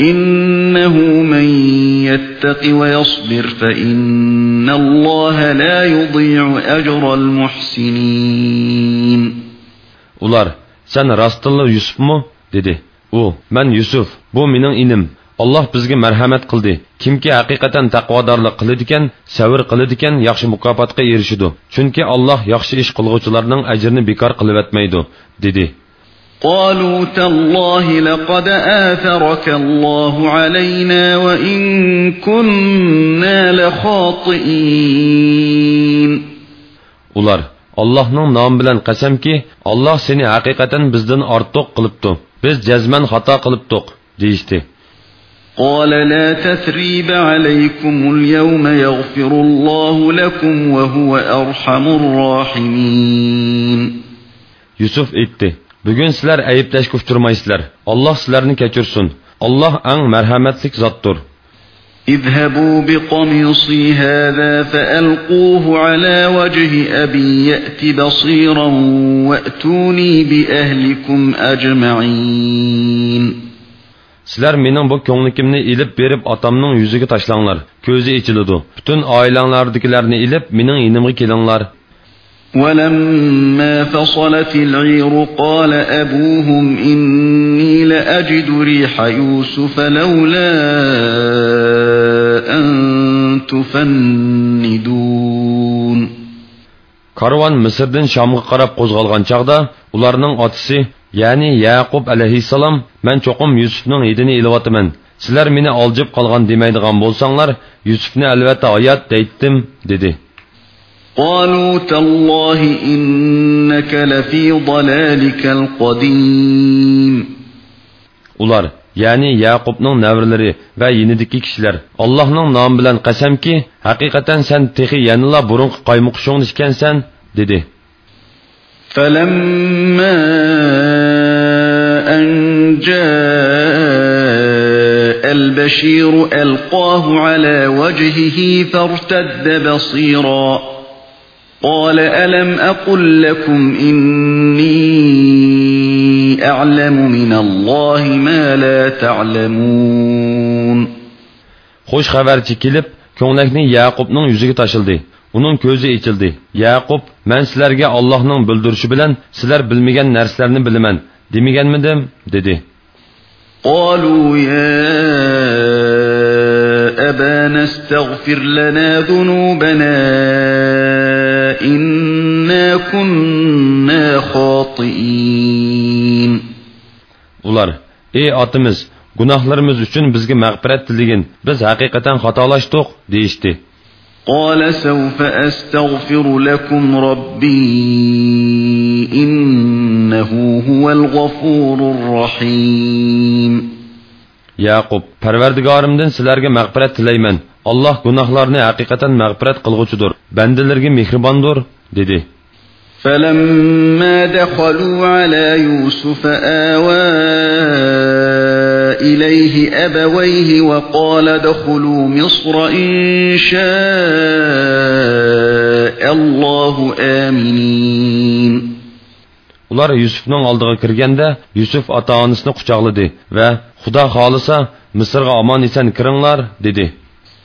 Speaker 2: إنه من يتق ويصبر فإن الله لا يضيع أجر
Speaker 1: المحسنين Ular, sen rastınlı Yusuf mu? dedi. O, ben Yusuf, bu menin inim. Allah bizga merhamet qildi. Kimki haqiqatan taqvodorlik qiladigan, savr qiladigan yaxshi mukofotga erishidi. Chunki Alloh yaxshi ish qilguvchilarning ajrini bekor qilib atmaydi, dedi.
Speaker 2: قالوا تالله لقد آثرك الله علينا وإن
Speaker 1: كنا لخاطئين Ular Allah'ın namı bilen kesem ki Allah seni hakikaten bizden artık kılıptı. Biz cezmen hata kılıptık deyişti.
Speaker 2: قال لا تثريب عليكم اليوم يغفر الله لكم وهو أرحم
Speaker 1: الراحمين يوسف اتي Bugun sizlar ayıptaşga uchturmaysizlar. Alloh sizlarni kechirsin. Alloh ang merhametlik zottur.
Speaker 2: اذهبوا بقميصي هذا فألقوه على وجه أبي
Speaker 1: يأت بصيرا وأتوني بأهلكم أجمعين Sizler menin bu könglikimni ilip berip atamның yüzüge taşlanlar. Közü içilidu. Bütün ailanlardakilerini ilip menin yenimge kelinlar.
Speaker 2: ولما فصلت العير قال أبوهم إني لأجد ريح يوسف لولا
Speaker 1: أن تفندون Karvan Misirdən Şamğa qarab qozğalğan çağda ularının atısı, yəni Yaqub alayhissalam, mən çoxum Yusufning hidini elivatıman. Sizlər məni aljib qalğan deməydigan bolsanlar, Yusufni əlbəttə ayat deyitdim, dedi.
Speaker 2: قالوا تالله
Speaker 1: إنك لفي ضلالك القديم Ular, yani Yaqub'un nevrleri ve yenideki kişiler, Allah'ın namı bilen qasam ki, hakikaten sen tehi yanıla burun kaymuqşun işkensen, dedi.
Speaker 2: فَلَمَّا أَنْ جَاءَ الْبَشِيرُ أَلْقَاهُ عَلَى وَجْهِهِ فَارْتَدَّ بَصِيرًا قال ألم أقل لكم إني أعلم من
Speaker 1: الله ما لا تعلمون خوش xabarchi kelib ko'ylakni yaqubning yuziga tashildi uning ko'zi ichildi yaqub men sizlarga allohning bildirishi bilan sizlar bilmagan narsalarni bilaman demaganmidim dedi
Speaker 2: قالوا يا أبانا استغفر لنا ذنوبنا
Speaker 1: كنا خاطئين ular ey otimiz gunohlarimiz uchun bizga mag'firat tiligin biz haqiqatan xatolashdiq deyishdi
Speaker 2: قال سوف أستغفر لكم ربي إنه هو الغفور
Speaker 1: الرحيم Yaqub, parvardigorimdan sizlarga mag'firat tilayman. Alloh gunohlarni haqiqatan mag'firat qilg'uchidir, bandalarga mehribondir, dedi.
Speaker 2: فَلَمَّا دَخَلُوا عَلَى يُوسُفَ آوَى إِلَيْهِ أَبَوَيْهِ وَقَالَ ادْخُلُوا مِصْرَ
Speaker 1: إِن شَاءَ اللَّهُ آمِنِينَ Ular Yusufning oldiga kirganda Yusuf ota-onasini quchoqladi va Xudo xolisa Misrga omon esan kiringlar dedi.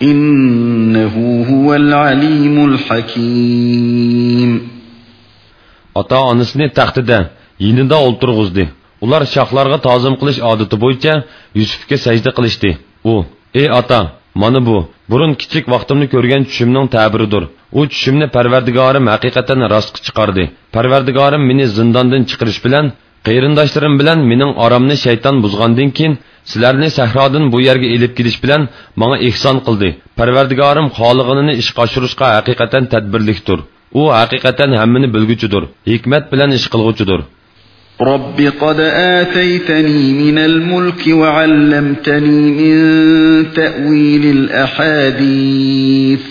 Speaker 2: İnnehu
Speaker 1: huvel alimul hakim. Ata anısını tahtida, yininde oturğuzdu. Ular şahlarga tazim qilish adati bo'yicha Yusufga sajda qilishdi. U: "Ey ata, mana bu burun kichik vaqtimni ko'rgan tushimning ta'biridir. U tushimni Parvardigorim haqiqatan rostga chiqardi. Parvardigorim meni zindondan chiqarish bilan, qeyrindoshlarim bilan mening oramni shayton buzgandan keyin sizlarni sahrodan bu yerga elib kelish bilan manga ehson qildi parvardigorim xolig'inini ishga oshirishga haqiqatan tadbirlikdir u haqiqatan hammani bilguchidir hikmat bilan ish qilg'uchidir
Speaker 2: رب قد آتيتني من الملك وعلمتني من تأويل الأحاديث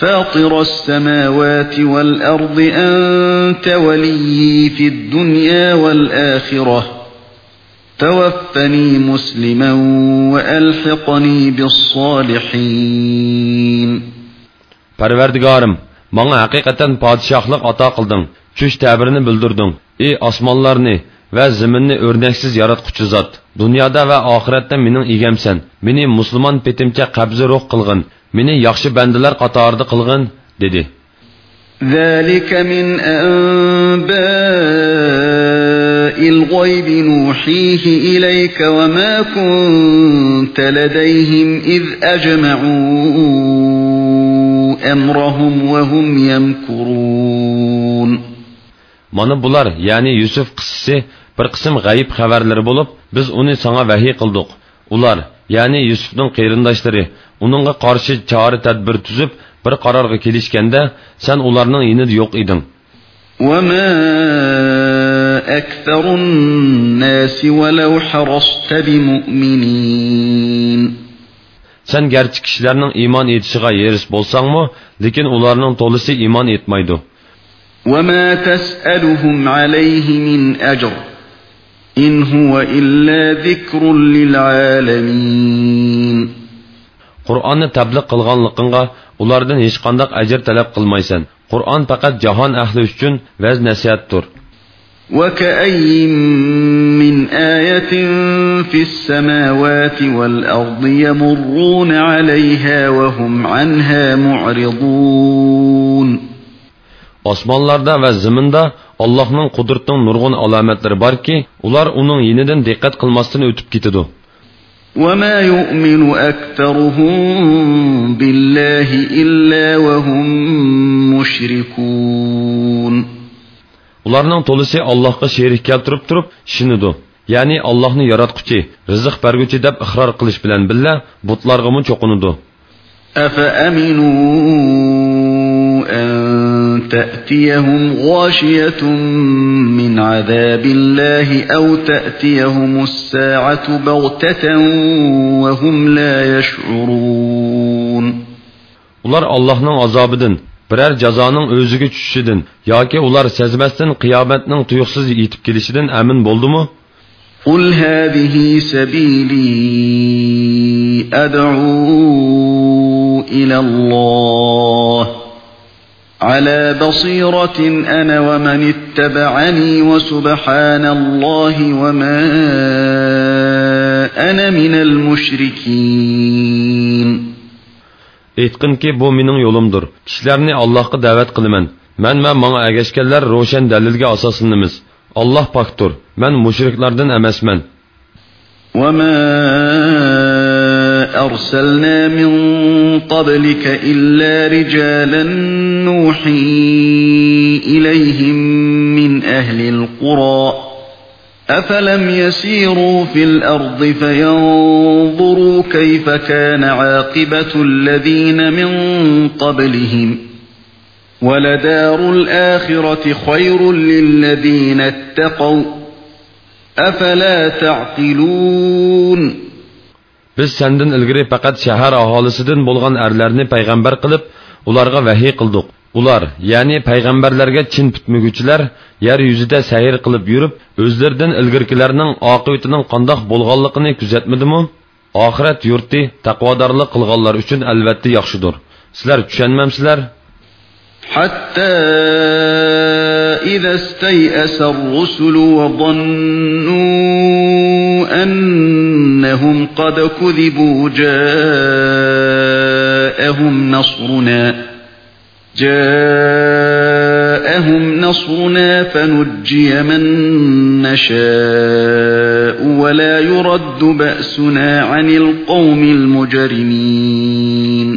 Speaker 2: فاطر السماوات والأرض أنت وليي في الدنيا والآخرة توفني
Speaker 1: مسلما وألحقني بالصالحين Parverdigarım, bana hakikaten padişahlık ata kıldın, çüş tabirini bildirdin. Ey asmanlarını ve zeminini örneksiz yaratkucu zat. Dünyada ve ahirette menin igemsen. Beni Müslüman petimke kabzi ruh kılgın. Beni yakşı bendiler katardı kılgın, dedi.
Speaker 2: ذَٰلِكَ مِنْ أَنْبَاءِ الغيب نوحيه إليك وما كنت لديهم إذ أجمعوا
Speaker 1: أمرهم وهم يمكرون Mana bular, yani Yusuf qissasi bir qism g'ayib xabarlari bo'lib, biz uni sana vahiy qildik. Ular, yani Yusufning qerindoshlari, uningga qarshi chora tadbir tuzib, bir qarorga kelishganda, sen ularning yinida yo'q eding.
Speaker 2: وَمَا أكثر الناس ولو حرصت
Speaker 1: بمؤمنين Sen gerçi kişilerinin iman etişiga yeris bolsan mı, lekin ularının tolisi iman etmaydı.
Speaker 2: وَمَا تَسْأَلُهُمْ عَلَيْهِ مِنْ أَجْرٍ إِنْ هُوَ إِلَّا ذِكْرٌ
Speaker 1: لِلْعَالَمِينَ Kur'an'ı təbliğ qılğanlığınğa ulardan heç qandaq əcir tələb qılmaysan. Qur'an faqat cahan əhli üçün vəz nəsihətdir.
Speaker 2: وكأي من آية في السماوات والأرض يمرون عليها وهم عنها
Speaker 1: معرضون osmonlarda va ziminda Allohning qudratining nurg'un alomatlari borki, ular uning yenidan diqqat qilmasdan o'tib ketadi.
Speaker 2: وما يؤمن أكثرهم بالله
Speaker 1: إلا وهم مشركون ularning to'lisi allohga sherik keltirib turib shinidi ya'ni allohni yaratquchi rizq berguchi deb iqror qilish bilan birga butlarg'imi cho'qinidi
Speaker 2: تأتيهم غاشية من عذاب الله أو تأتيهم الساعة بغتة
Speaker 1: وهم لا يشعرون Ular Allah'ın azabıdın, برر جزانن özüge چشیدن یا که اولار سزمستن قیامتنن تیخسز یتیب کلیشیدن امن بولدمو؟
Speaker 2: قل هذه سبيلي ادعو الى الله على بصيرة انا ومن اتبعني وسبحان الله وما
Speaker 1: انا من المشركين aytqinki bu mening yo'limdir kishilarni allohga da'vat qilaman man va manga ergashganlar ro'shan dalilga asoslanamiz alloh pokdir man mushriklardan emasman
Speaker 2: وما أرسلنا من قبلك إلا رجالا نوحي إليهم من أهل القرى أفلم يسيروا في الأرض فينظروا كيف كان عاقبة الذين من قبلهم ولدار الآخرة خير للذين اتقوا أفلا تعقلون
Speaker 1: Biz senden ilgiri faqat shahar aholisidan bo'lgan arlarni payg'ambar qilib, ularga vahiy qildik. ular ya'ni payg'ambarlarga chin tutmaguchilar yer yuzida sayr qilib yurib o'zlaridan ilgirkilarning oqibatining qandoq bo'lganligini kuzatmadimi oxirat yurti taqvodorlik qilganlar uchun albatta yaxshidir sizlar tushunmamsizlar حتى إذا استيأس
Speaker 2: الرسل وظنوا أنهم قد كذبوا جاءهم نصرنا جاءهم نصرنا فنجي من نشاء ولا يرد
Speaker 1: بأسنا عن القوم المجرمين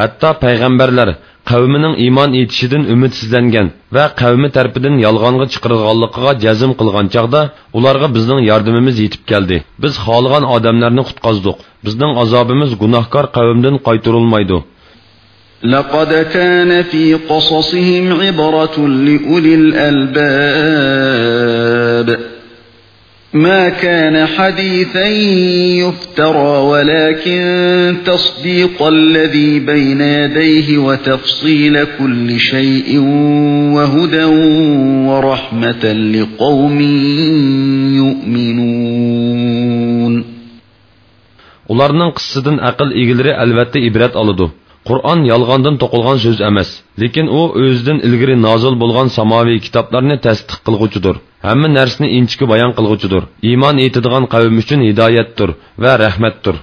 Speaker 1: Hətta peyğəmbərlər qavminin iman etişidən ümidsizlənən və qavmi tərəfindən yalğanğa çıxırılğanlığına cəzm qılğan çağda onlara bizning yardımımız yetib gəldi. Biz xalığan adamlarni qutqazdıq. Bizning azobimiz gunohkor qavmdan qaytarılmaydı.
Speaker 2: لقد كان في قصصهم عبرة لأولي الألباب ما كان حديثا يفترى ولكن تصديق الذي بين يديه وتفصيل كل شيء وهدى
Speaker 1: ورحمة لقوم يؤمنون Onların kıssıdın akıl ilgileri elbette ibret alıdı. Qur'on yolg'ondan to'qilgan so'z emas, lekin u o'zidan ilgari nozil bo'lgan samoviy kitoblarni tasdiq qilg'uchidir. Hamma narsani inchiki bayon qilg'uchidir. Iymon etadigan qavm uchun hidoyatdir va rahmatdir.